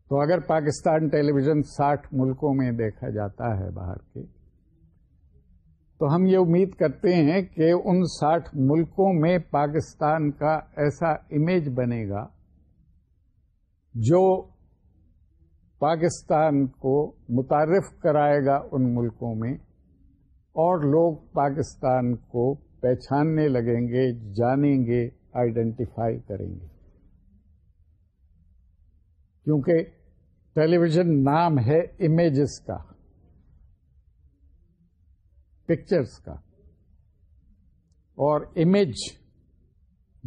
تو اگر پاکستان ٹیلی ویژن ساٹھ ملکوں میں دیکھا جاتا ہے باہر کے تو ہم یہ امید کرتے ہیں کہ ان ساٹھ ملکوں میں پاکستان کا ایسا امیج بنے گا جو پاکستان کو متعارف کرائے گا ان ملکوں میں اور لوگ پاکستان کو پہچاننے لگیں گے جانیں گے آئیڈینٹیفائی کریں گے کیونکہ ٹیلی ویژن نام ہے امیجز کا پکچرس کا اور امیج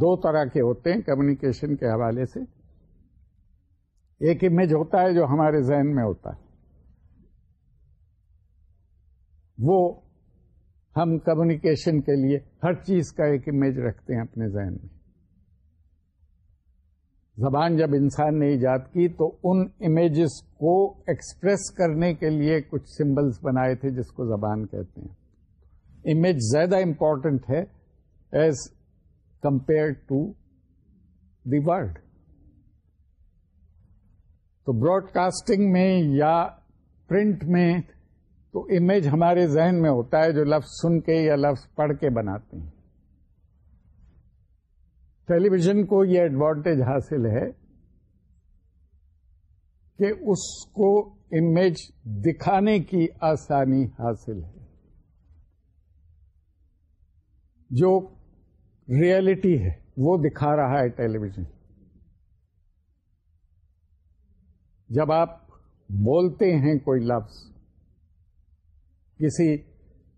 دو طرح کے ہوتے ہیں کمیونیکیشن کے حوالے سے ایک امیج ہوتا ہے جو ہمارے ذہن میں ہوتا ہے وہ ہم کمیونیکیشن کے لیے ہر چیز کا ایک امیج رکھتے ہیں اپنے ذہن میں زبان جب انسان نے ایجاد کی تو ان امیجز کو ایکسپریس کرنے کے لیے کچھ سمبلز بنائے تھے جس کو زبان کہتے ہیں امیج زیادہ امپورٹنٹ ہے as compare to the word تو براڈ کاسٹنگ میں یا پرنٹ میں تو امیج ہمارے ذہن میں ہوتا ہے جو لفظ سن کے یا لفظ پڑھ کے بناتے ہیں ٹیلی ویژن کو یہ ایڈوانٹیج حاصل ہے کہ اس کو امیج دکھانے کی آسانی حاصل ہے جو ریالٹی ہے وہ دکھا رہا ہے ٹیلی ویژن جب آپ بولتے ہیں کوئی لفظ کسی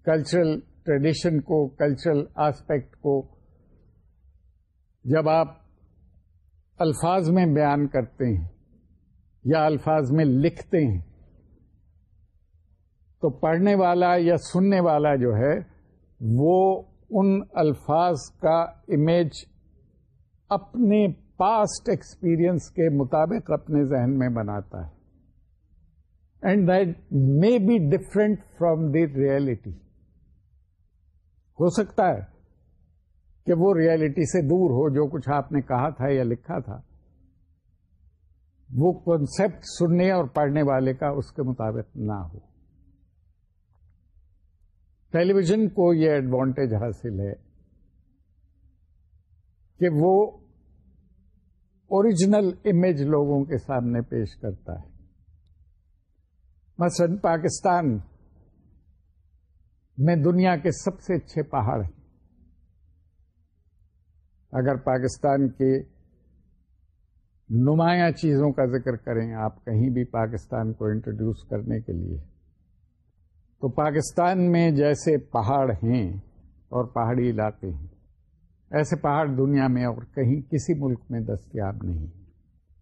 کلچرل ٹریڈیشن کو کلچرل آسپیکٹ کو جب آپ الفاظ میں بیان کرتے ہیں یا الفاظ میں لکھتے ہیں تو پڑھنے والا یا سننے والا جو ہے وہ ان الفاظ کا امیج اپنے پاسٹ ایکسپیرئنس کے مطابق اپنے ذہن میں بناتا ہے and that may be different from the reality ہو سکتا ہے کہ وہ ریالٹی سے دور ہو جو کچھ آپ نے کہا تھا یا لکھا تھا وہ کانسیپٹ سننے اور پڑھنے والے کا اس کے مطابق نہ ہو ٹیلی ویژن کو یہ ایڈوانٹیج حاصل ہے کہ وہ اوریجنل امیج لوگوں کے سامنے پیش کرتا ہے مثلاً پاکستان میں دنیا کے سب سے اچھے پہاڑ ہیں اگر پاکستان کے نمایاں چیزوں کا ذکر کریں آپ کہیں بھی پاکستان کو انٹروڈیوس کرنے کے لیے تو پاکستان میں جیسے پہاڑ ہیں اور پہاڑی علاقے ہیں ایسے پہاڑ دنیا میں اور کہیں کسی ملک میں دستیاب نہیں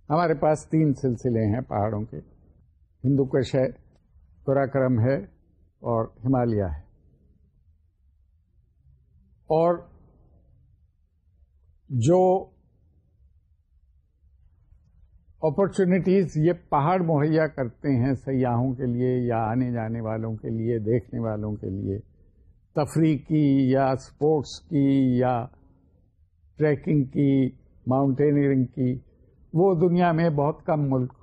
ہمارے پاس تین سلسلے ہیں پہاڑوں کے ہندو کش ہے کراکرم ہے اور ہمالیہ ہے اور جو اپرچونیٹیز یہ پہاڑ مہیا کرتے ہیں سیاحوں کے لیے یا آنے جانے والوں کے لیے دیکھنے والوں کے لیے تفریح کی یا اسپورٹس کی یا ٹریکنگ کی ماؤنٹینئرنگ کی وہ دنیا میں بہت کم ملک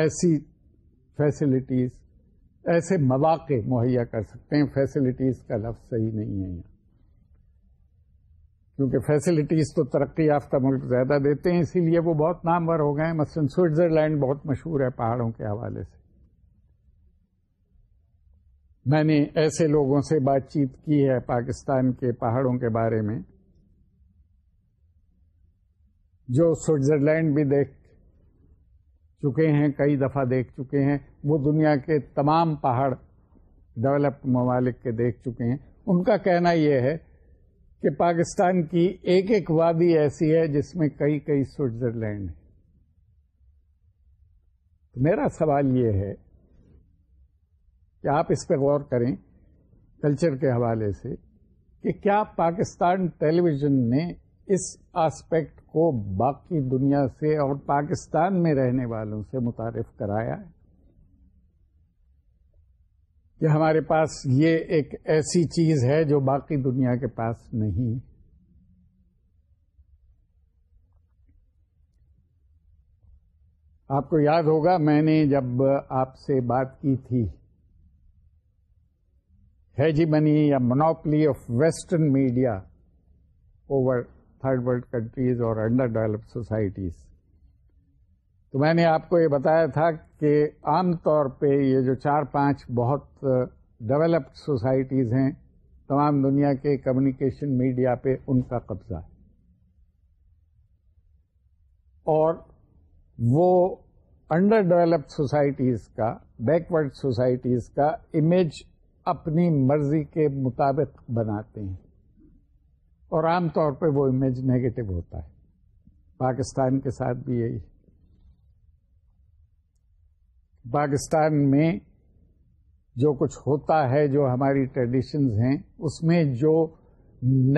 ایسی فیسلٹیز ایسے مواقع مہیا کر سکتے ہیں فیسلٹیز کا لفظ صحیح نہیں ہے یہاں کیونکہ فیسلٹیز تو ترقی یافتہ ملک زیادہ دیتے ہیں اسی لیے وہ بہت نامور ہو گئے ہیں مثلاً سوئٹزرلینڈ بہت مشہور ہے پہاڑوں کے حوالے سے میں نے ایسے لوگوں سے بات چیت کی ہے پاکستان کے پہاڑوں کے بارے میں جو سوئٹزرلینڈ بھی دیکھ چکے ہیں کئی دفعہ دیکھ چکے ہیں وہ دنیا کے تمام پہاڑ ڈیولپ ممالک کے دیکھ چکے ہیں ان کا کہنا یہ ہے کہ پاکستان کی ایک ایک وادی ایسی ہے جس میں کئی کئی سوئٹزر لینڈ ہیں میرا سوال یہ ہے کہ آپ اس پہ غور کریں کلچر کے حوالے سے کہ کیا پاکستان ٹیلی ویژن نے اس آسپیکٹ کو باقی دنیا سے اور پاکستان میں رہنے والوں سے متعارف کرایا ہے کہ ہمارے پاس یہ ایک ایسی چیز ہے جو باقی دنیا کے پاس نہیں آپ کو یاد ہوگا میں نے جب آپ سے بات کی تھی ہیجی منی یا monopoly of western media over third world countries اور انڈر ڈیولپ سوسائٹیز تو میں نے آپ کو یہ بتایا تھا کہ عام طور پہ یہ جو چار پانچ بہت ڈیولپڈ سوسائٹیز ہیں تمام دنیا کے کمیونیکیشن میڈیا پہ ان کا قبضہ ہے اور وہ انڈر ڈیولپڈ سوسائٹیز کا بیکورڈ سوسائٹیز کا امیج اپنی مرضی کے مطابق بناتے ہیں اور عام طور پہ وہ امیج نگیٹو ہوتا ہے پاکستان کے ساتھ بھی یہی پاکستان میں جو کچھ ہوتا ہے جو ہماری ٹریڈیشنز ہیں اس میں جو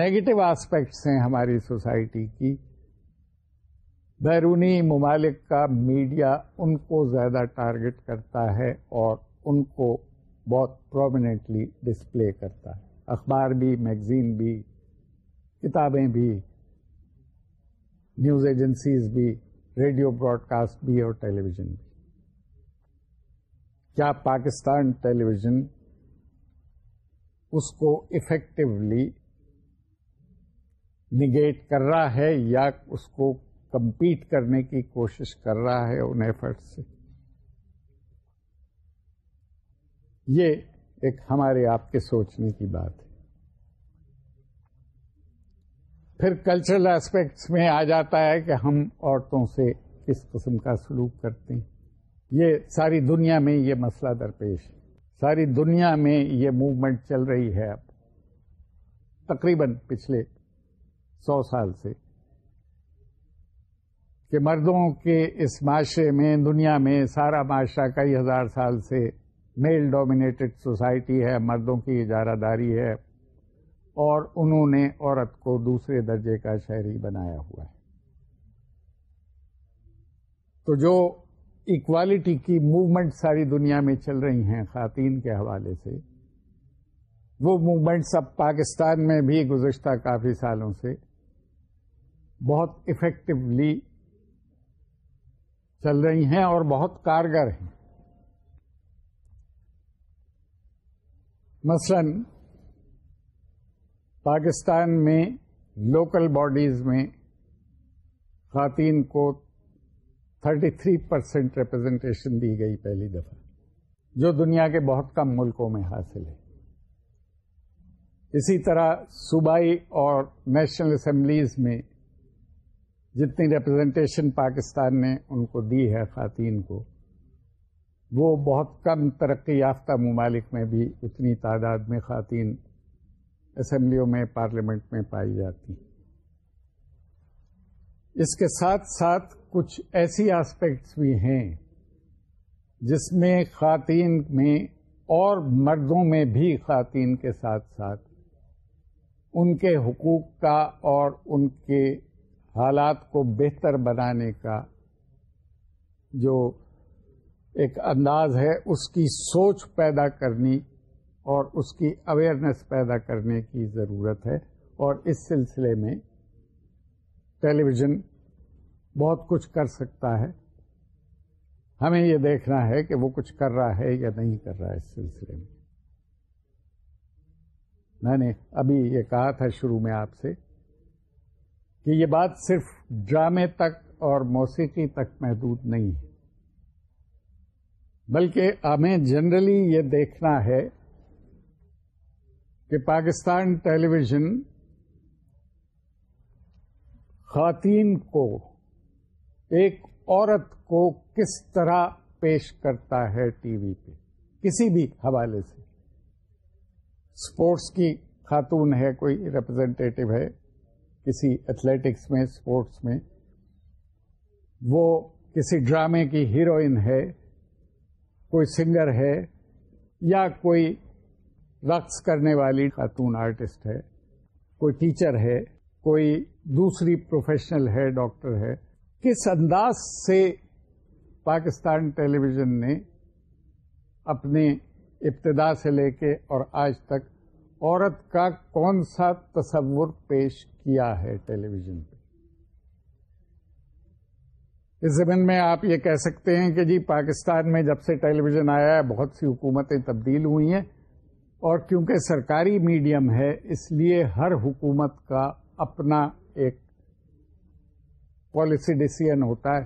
نگیٹو آسپیکٹس ہیں ہماری سوسائٹی کی بیرونی ممالک کا میڈیا ان کو زیادہ ٹارگٹ کرتا ہے اور ان کو بہت پرومیننٹلی ڈسپلے کرتا ہے اخبار بھی میگزین بھی کتابیں بھی نیوز ایجنسیز بھی ریڈیو براڈ کاسٹ بھی اور ٹیلی ویژن بھی کیا پاکستان ٹیلی ویژن اس کو افیکٹولی نگیٹ کر رہا ہے یا اس کو کمپیٹ کرنے کی کوشش کر رہا ہے ان ایفرٹ سے یہ ایک ہمارے آپ کے سوچنے کی بات ہے پھر کلچرل اسپیکٹس میں آ جاتا ہے کہ ہم عورتوں سے کس قسم کا سلوک کرتے ہیں یہ ساری دنیا میں یہ مسئلہ درپیش ساری دنیا میں یہ موومنٹ چل رہی ہے اب تقریباً پچھلے سو سال سے کہ مردوں کے اس معاشرے میں دنیا میں سارا معاشرہ کئی ہزار سال سے میل ڈومینیٹڈ سوسائٹی ہے مردوں کی اجارہ داری ہے اور انہوں نے عورت کو دوسرے درجے کا شہری بنایا ہوا ہے تو جو اکوالٹی کی موومنٹ ساری دنیا میں چل رہی ہیں خواتین کے حوالے سے وہ موومنٹس اب پاکستان میں بھی گزشتہ کافی سالوں سے بہت افیکٹولی چل رہی ہیں اور بہت کارگر ہیں مثلاً پاکستان میں لوکل باڈیز میں خواتین کو 33 تھری پرسینٹ ریپرزینٹیشن دی گئی پہلی دفعہ جو دنیا کے بہت کم ملکوں میں حاصل ہے اسی طرح صوبائی اور نیشنل اسمبلیز میں جتنی ریپرزینٹیشن پاکستان نے ان کو دی ہے خواتین کو وہ بہت کم ترقی یافتہ ممالک میں بھی اتنی تعداد میں خواتین اسمبلیوں میں پارلیمنٹ میں پائی جاتی اس کے ساتھ ساتھ کچھ ایسی آسپیکٹس بھی ہیں جس میں خواتین میں اور مردوں میں بھی خواتین کے ساتھ ساتھ ان کے حقوق کا اور ان کے حالات کو بہتر بنانے کا جو ایک انداز ہے اس کی سوچ پیدا کرنی اور اس کی اویئرنیس پیدا کرنے کی ضرورت ہے اور اس سلسلے میں ٹیلی ویژن بہت کچھ کر سکتا ہے ہمیں یہ دیکھنا ہے کہ وہ کچھ کر رہا ہے یا نہیں کر رہا ہے اس سلسلے میں میں نے ابھی یہ کہا تھا شروع میں آپ سے کہ یہ بات صرف ڈرامے تک اور موسیقی تک محدود نہیں ہے بلکہ ہمیں جنرلی یہ دیکھنا ہے کہ پاکستان ٹیلی ویژن خواتین کو ایک عورت کو کس طرح پیش کرتا ہے ٹی وی پہ کسی بھی حوالے سے اسپورٹس کی خاتون ہے کوئی ریپرزینٹیو ہے کسی ایتھلیٹکس میں اسپورٹس میں وہ کسی ڈرامے کی ہیروئن ہے کوئی سنگر ہے یا کوئی رقص کرنے والی خاتون آرٹسٹ ہے کوئی ٹیچر ہے کوئی دوسری پروفیشنل ہے ڈاکٹر ہے کس انداز سے پاکستان ٹیلی ویژن نے اپنے ابتدا سے لے کے اور آج تک عورت کا کون سا تصور پیش کیا ہے ٹیلی ویژن پہ اس زمین میں آپ یہ کہہ سکتے ہیں کہ جی پاکستان میں جب سے ٹیلی ویژن آیا ہے بہت سی حکومتیں تبدیل ہوئی ہیں اور کیونکہ سرکاری میڈیم ہے اس لیے ہر حکومت کا اپنا ایک پالیسی ڈیسیژن ہوتا ہے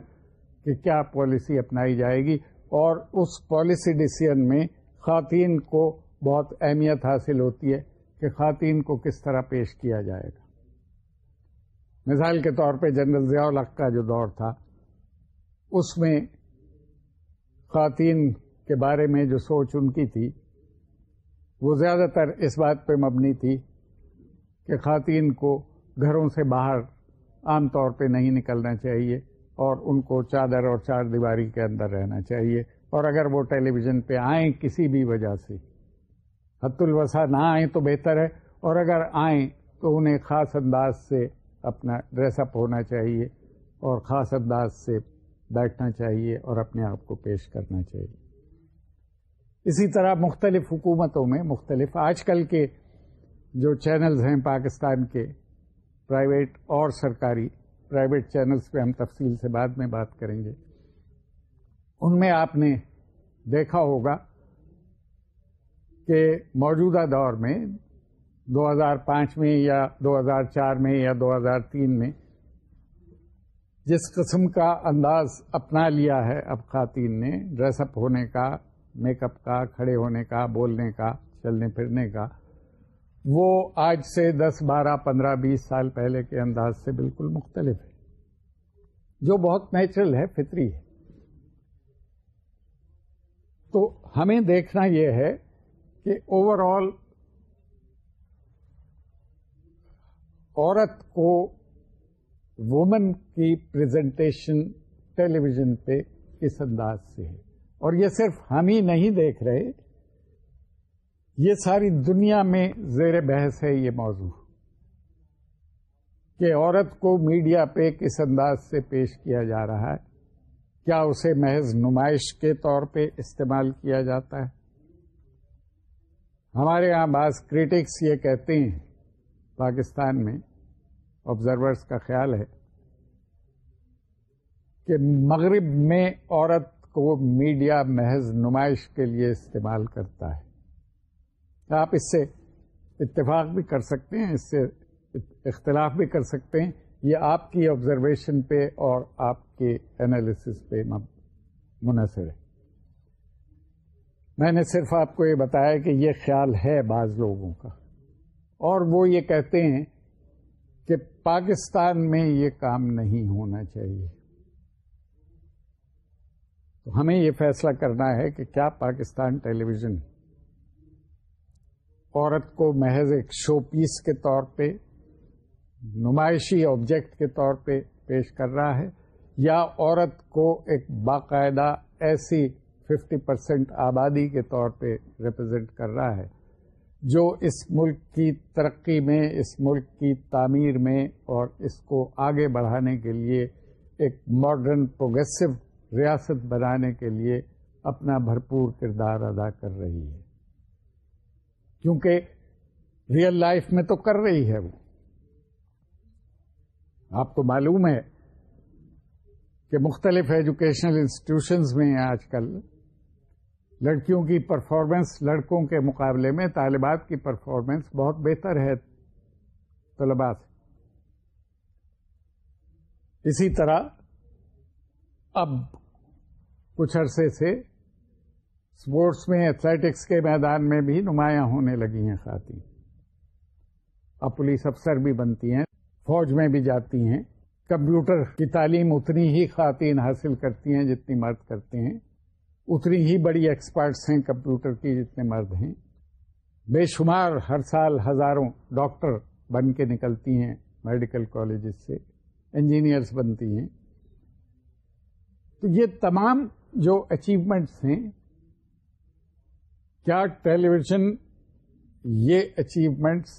کہ کیا پالیسی اپنائی جائے گی اور اس پالیسی ڈیسیژن میں خواتین کو بہت اہمیت حاصل ہوتی ہے کہ خواتین کو کس طرح پیش کیا جائے گا مثال کے طور پہ جنرل ضیاء الحق کا جو دور تھا اس میں خواتین کے بارے میں جو سوچ ان کی تھی وہ زیادہ تر اس بات پہ مبنی تھی کہ خواتین کو گھروں سے باہر عام طور پہ نہیں نکلنا چاہیے اور ان کو چادر اور چار دیواری کے اندر رہنا چاہیے اور اگر وہ ٹیلی ویژن پہ آئیں کسی بھی وجہ سے حت الوسا نہ آئیں تو بہتر ہے اور اگر آئیں تو انہیں خاص انداز سے اپنا ڈریس اپ ہونا چاہیے اور خاص انداز سے بیٹھنا چاہیے اور اپنے آپ کو پیش کرنا چاہیے اسی طرح مختلف حکومتوں میں مختلف آج کل کے جو چینلز ہیں پاکستان کے پرائیویٹ اور سرکاری پرائیویٹ چینلز پہ ہم تفصیل سے بعد میں بات کریں گے ان میں آپ نے دیکھا ہوگا کہ موجودہ دور میں دو ہزار پانچ میں یا دو ہزار چار میں یا دو ہزار تین میں جس قسم کا انداز اپنا لیا ہے اب خواتین نے ڈریس اپ ہونے کا میک اپ کا کھڑے ہونے کا بولنے کا چلنے پھرنے کا وہ آج سے دس بارہ پندرہ بیس سال پہلے کے انداز سے بالکل مختلف ہے جو بہت نیچرل ہے فطری ہے تو ہمیں دیکھنا یہ ہے کہ اوور آل عورت کو وومن کی پریزنٹیشن ٹیلی ویژن پہ کس انداز سے ہے اور یہ صرف ہم ہی نہیں دیکھ رہے یہ ساری دنیا میں زیر بحث ہے یہ موضوع کہ عورت کو میڈیا پہ کس انداز سے پیش کیا جا رہا ہے کیا اسے محض نمائش کے طور پہ استعمال کیا جاتا ہے ہمارے یہاں بعض کریٹکس یہ کہتے ہیں پاکستان میں آبزرورس کا خیال ہے کہ مغرب میں عورت میڈیا محض نمائش کے لیے استعمال کرتا ہے آپ اس سے اتفاق بھی کر سکتے ہیں اس سے اختلاف بھی کر سکتے ہیں یہ آپ کی آبزرویشن پہ اور آپ کے انالیسس پہ منحصر ہے میں نے صرف آپ کو یہ بتایا کہ یہ خیال ہے بعض لوگوں کا اور وہ یہ کہتے ہیں کہ پاکستان میں یہ کام نہیں ہونا چاہیے تو ہمیں یہ فیصلہ کرنا ہے کہ کیا پاکستان ٹیلی ویژن عورت کو محض ایک شو پیس کے طور پہ نمائشی آبجیکٹ کے طور پہ پیش کر رہا ہے یا عورت کو ایک باقاعدہ ایسی ففٹی پرسینٹ آبادی کے طور پہ ریپرزینٹ کر رہا ہے جو اس ملک کی ترقی میں اس ملک کی تعمیر میں اور اس کو آگے بڑھانے کے لیے ایک ماڈرن پروگریسو ریاست بنانے کے لیے اپنا بھرپور کردار ادا کر رہی ہے کیونکہ ریئل لائف میں تو کر رہی ہے وہ آپ کو معلوم ہے کہ مختلف ایجوکیشنل انسٹیٹیوشنز میں آج کل لڑکیوں کی پرفارمنس لڑکوں کے مقابلے میں طالبات کی پرفارمنس بہت بہتر ہے طلباء سے اسی طرح اب کچھ عرصے سے اسپورٹس میں ایتھلیٹکس کے میدان میں بھی نمایاں ہونے لگی ہیں خواتین اب پولیس افسر بھی بنتی ہیں فوج میں بھی جاتی ہیں کمپیوٹر کی تعلیم اتنی ہی خواتین حاصل کرتی ہیں جتنی مرد کرتے ہیں اتنی ہی بڑی ایکسپرٹس ہیں کمپیوٹر کی جتنے مرد ہیں بے شمار ہر سال ہزاروں ڈاکٹر بن کے نکلتی ہیں میڈیکل کالجز سے انجینئرس بنتی ہیں تو یہ تمام جو اچیومنٹس ہیں کیا ٹیلی ویژن یہ اچیومنٹس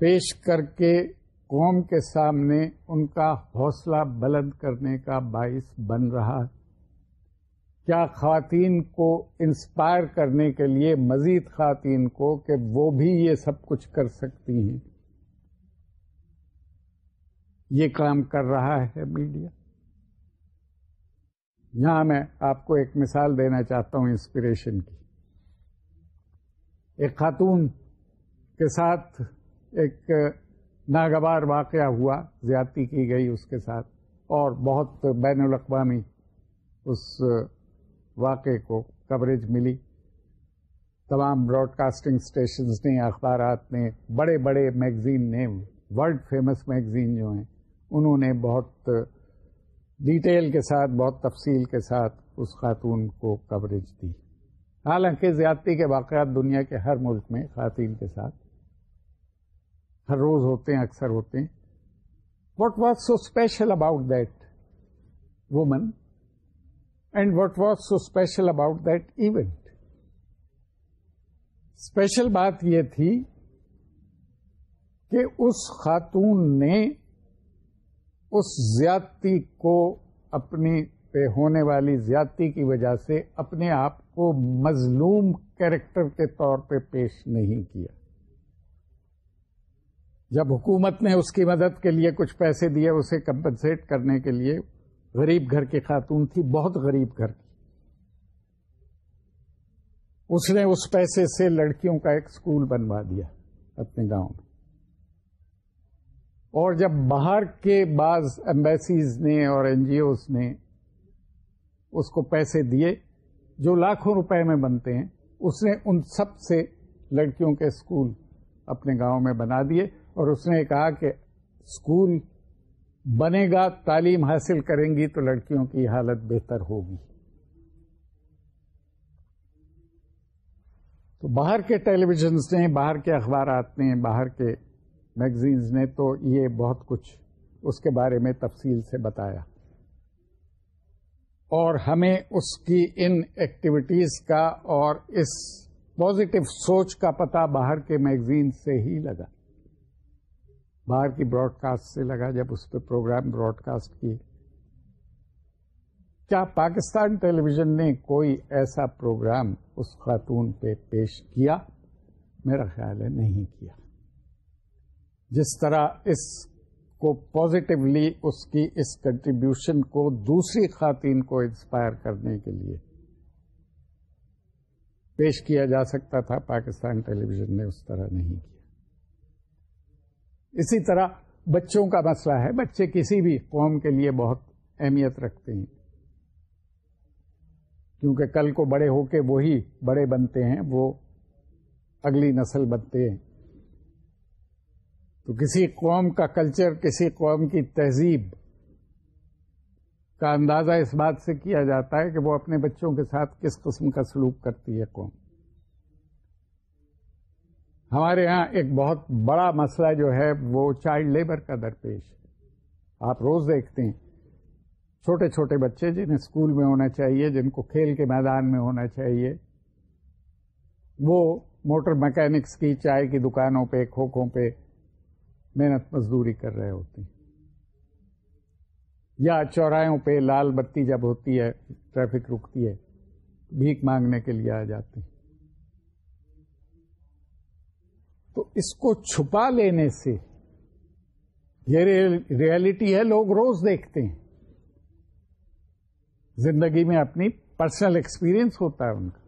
پیش کر کے قوم کے سامنے ان کا حوصلہ بلند کرنے کا باعث بن رہا کیا خواتین کو انسپائر کرنے کے لیے مزید خواتین کو کہ وہ بھی یہ سب کچھ کر سکتی ہیں یہ کام کر رہا ہے میڈیا یہاں میں آپ کو ایک مثال دینا چاہتا ہوں انسپریشن کی ایک خاتون کے ساتھ ایک ناگوار واقعہ ہوا زیادتی کی گئی اس کے ساتھ اور بہت بین الاقوامی اس واقعے کو کوریج ملی تمام براڈ کاسٹنگ اسٹیشنز نے اخبارات نے بڑے بڑے میگزین نے ورلڈ فیمس میگزین جو ہیں انہوں نے بہت ڈیٹیل کے ساتھ بہت تفصیل کے ساتھ اس خاتون کو کوریج دی حالانکہ زیادتی کے واقعات دنیا کے ہر ملک میں خواتین کے ساتھ ہر روز ہوتے ہیں اکثر ہوتے ہیں what was so special about that woman and what was so special about that event special بات یہ تھی کہ اس خاتون نے اس زیادتی کو اپنی پہ ہونے والی زیادتی کی وجہ سے اپنے آپ کو مظلوم کیریکٹر کے طور پہ پیش نہیں کیا جب حکومت نے اس کی مدد کے لیے کچھ پیسے دیے اسے کمپنسیٹ کرنے کے لیے غریب گھر کی خاتون تھی بہت غریب گھر کی اس نے اس پیسے سے لڑکیوں کا ایک اسکول بنوا دیا اپنے گاؤں میں اور جب باہر کے بعض ایمبیسیز نے اور این جی اوز نے اس کو پیسے دیے جو لاکھوں روپے میں بنتے ہیں اس نے ان سب سے لڑکیوں کے اسکول اپنے گاؤں میں بنا دیے اور اس نے کہا کہ اسکول بنے گا تعلیم حاصل کریں گی تو لڑکیوں کی حالت بہتر ہوگی تو باہر کے ٹیلی ویژنس نے باہر کے اخبارات نے باہر کے میگزینز نے تو یہ بہت کچھ اس کے بارے میں تفصیل سے بتایا اور ہمیں اس کی ان ایکٹیویٹیز کا اور اس پازیٹو سوچ کا پتا باہر کے میگزین سے ہی لگا باہر کی براڈ کاسٹ سے لگا جب اس پہ پروگرام براڈ کاسٹ کی کیا پاکستان ٹیلی ویژن نے کوئی ایسا پروگرام اس خاتون پہ پیش کیا میرا خیال ہے نہیں کیا جس طرح اس کو پازیٹیولی اس کی اس کنٹریبیوشن کو دوسری خواتین کو انسپائر کرنے کے لیے پیش کیا جا سکتا تھا پاکستان ٹیلی ویژن نے اس طرح نہیں کیا اسی طرح بچوں کا مسئلہ ہے بچے کسی بھی قوم کے لیے بہت اہمیت رکھتے ہیں کیونکہ کل کو بڑے ہو کے وہی بڑے بنتے ہیں وہ اگلی نسل بنتے ہیں تو کسی قوم کا کلچر کسی قوم کی تہذیب کا اندازہ اس بات سے کیا جاتا ہے کہ وہ اپنے بچوں کے ساتھ کس قسم کا سلوک کرتی ہے قوم ہمارے ہاں ایک بہت بڑا مسئلہ جو ہے وہ چائلڈ لیبر کا درپیش ہے آپ روز دیکھتے ہیں چھوٹے چھوٹے بچے جنہیں اسکول میں ہونا چاہیے جن کو کھیل کے میدان میں ہونا چاہیے وہ موٹر مکینکس کی چائے کی دکانوں پہ کھوکھوں پہ محنت مزدوری کر رہے ہوتے ہیں یا چوراہوں پہ لال بتی جب ہوتی ہے ٹریفک رکتی ہے بھیک مانگنے کے لیے آ جاتے ہیں تو اس کو چھپا لینے سے یہ ریالٹی ہے لوگ روز دیکھتے ہیں زندگی میں اپنی پرسنل ایکسپیرئنس ہوتا ہے ان کا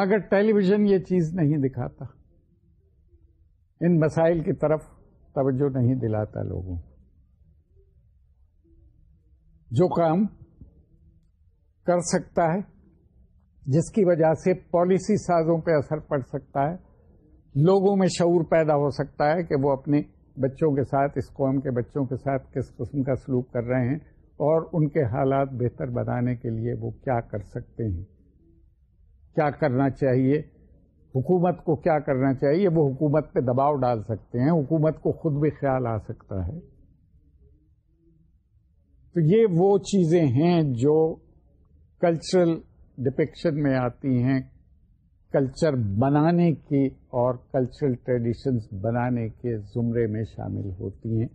مگر ٹیلی ویژن یہ چیز نہیں دکھاتا ان مسائل کی طرف توجہ نہیں دلاتا لوگوں جو کام کر سکتا ہے جس کی وجہ سے پالیسی سازوں پہ اثر پڑ سکتا ہے لوگوں میں شعور پیدا ہو سکتا ہے کہ وہ اپنے بچوں کے ساتھ اس قوم کے بچوں کے ساتھ کس قسم کا سلوک کر رہے ہیں اور ان کے حالات بہتر بنانے کے لیے وہ کیا کر سکتے ہیں کیا کرنا چاہیے حکومت کو کیا کرنا چاہیے وہ حکومت پہ دباؤ ڈال سکتے ہیں حکومت کو خود بھی خیال آ سکتا ہے تو یہ وہ چیزیں ہیں جو کلچرل ڈپکشن میں آتی ہیں کلچر بنانے کی اور کلچرل ٹریڈیشنز بنانے کے زمرے میں شامل ہوتی ہیں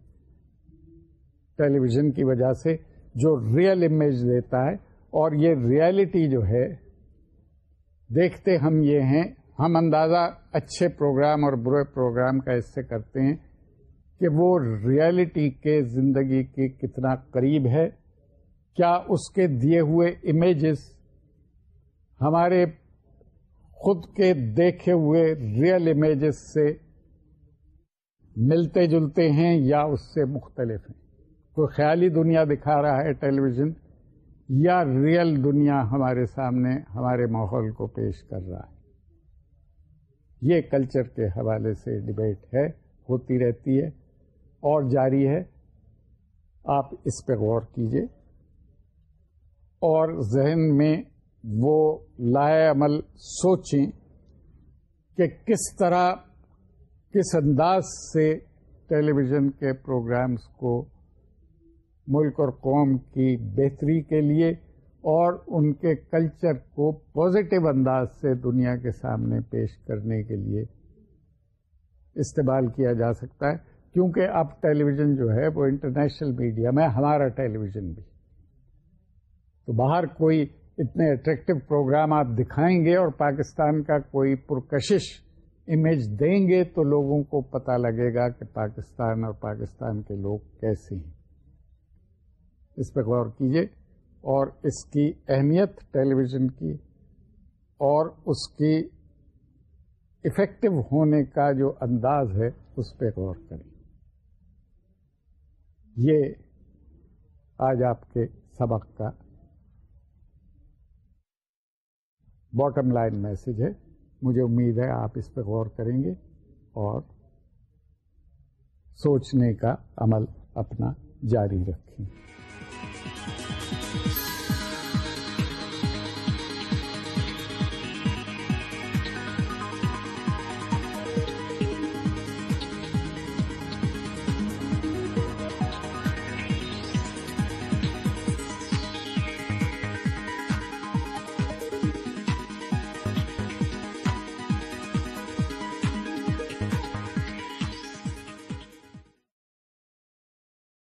ٹیلی ویژن کی وجہ سے جو ریئل امیج لیتا ہے اور یہ ریئلٹی جو ہے دیکھتے ہم یہ ہیں ہم اندازہ اچھے پروگرام اور برے پروگرام کا اس سے کرتے ہیں کہ وہ ریئلٹی کے زندگی کے کتنا قریب ہے کیا اس کے دیے ہوئے امیجز ہمارے خود کے دیکھے ہوئے ریئل امیجز سے ملتے جلتے ہیں یا اس سے مختلف ہیں کوئی خیالی دنیا دکھا رہا ہے ٹیلی ویژن یا ریئل دنیا ہمارے سامنے ہمارے ماحول کو پیش کر رہا ہے یہ کلچر کے حوالے سے ڈبیٹ ہے ہوتی رہتی ہے اور جاری ہے آپ اس پہ غور کیجئے اور ذہن میں وہ لائے عمل سوچیں کہ کس طرح کس انداز سے ٹیلی ویژن کے پروگرامز کو ملک اور قوم کی بہتری کے لیے اور ان کے کلچر کو پازیٹو انداز سے دنیا کے سامنے پیش کرنے کے لیے استعمال کیا جا سکتا ہے کیونکہ اب ٹیلی ویژن جو ہے وہ انٹرنیشنل میڈیا میں ہمارا ٹیلی ویژن بھی تو باہر کوئی اتنے اٹریکٹو پروگرام آپ دکھائیں گے اور پاکستان کا کوئی پرکشش امیج دیں گے تو لوگوں کو پتہ لگے گا کہ پاکستان اور پاکستان کے لوگ کیسے ہیں اس پہ غور کیجیے اور اس کی اہمیت ٹیلی ویژن کی اور اس کی افیکٹو ہونے کا جو انداز ہے اس پہ غور کریں یہ آج آپ کے سبق کا باٹم لائن میسج ہے مجھے امید ہے آپ اس پہ غور کریں گے اور سوچنے کا عمل اپنا جاری رکھیں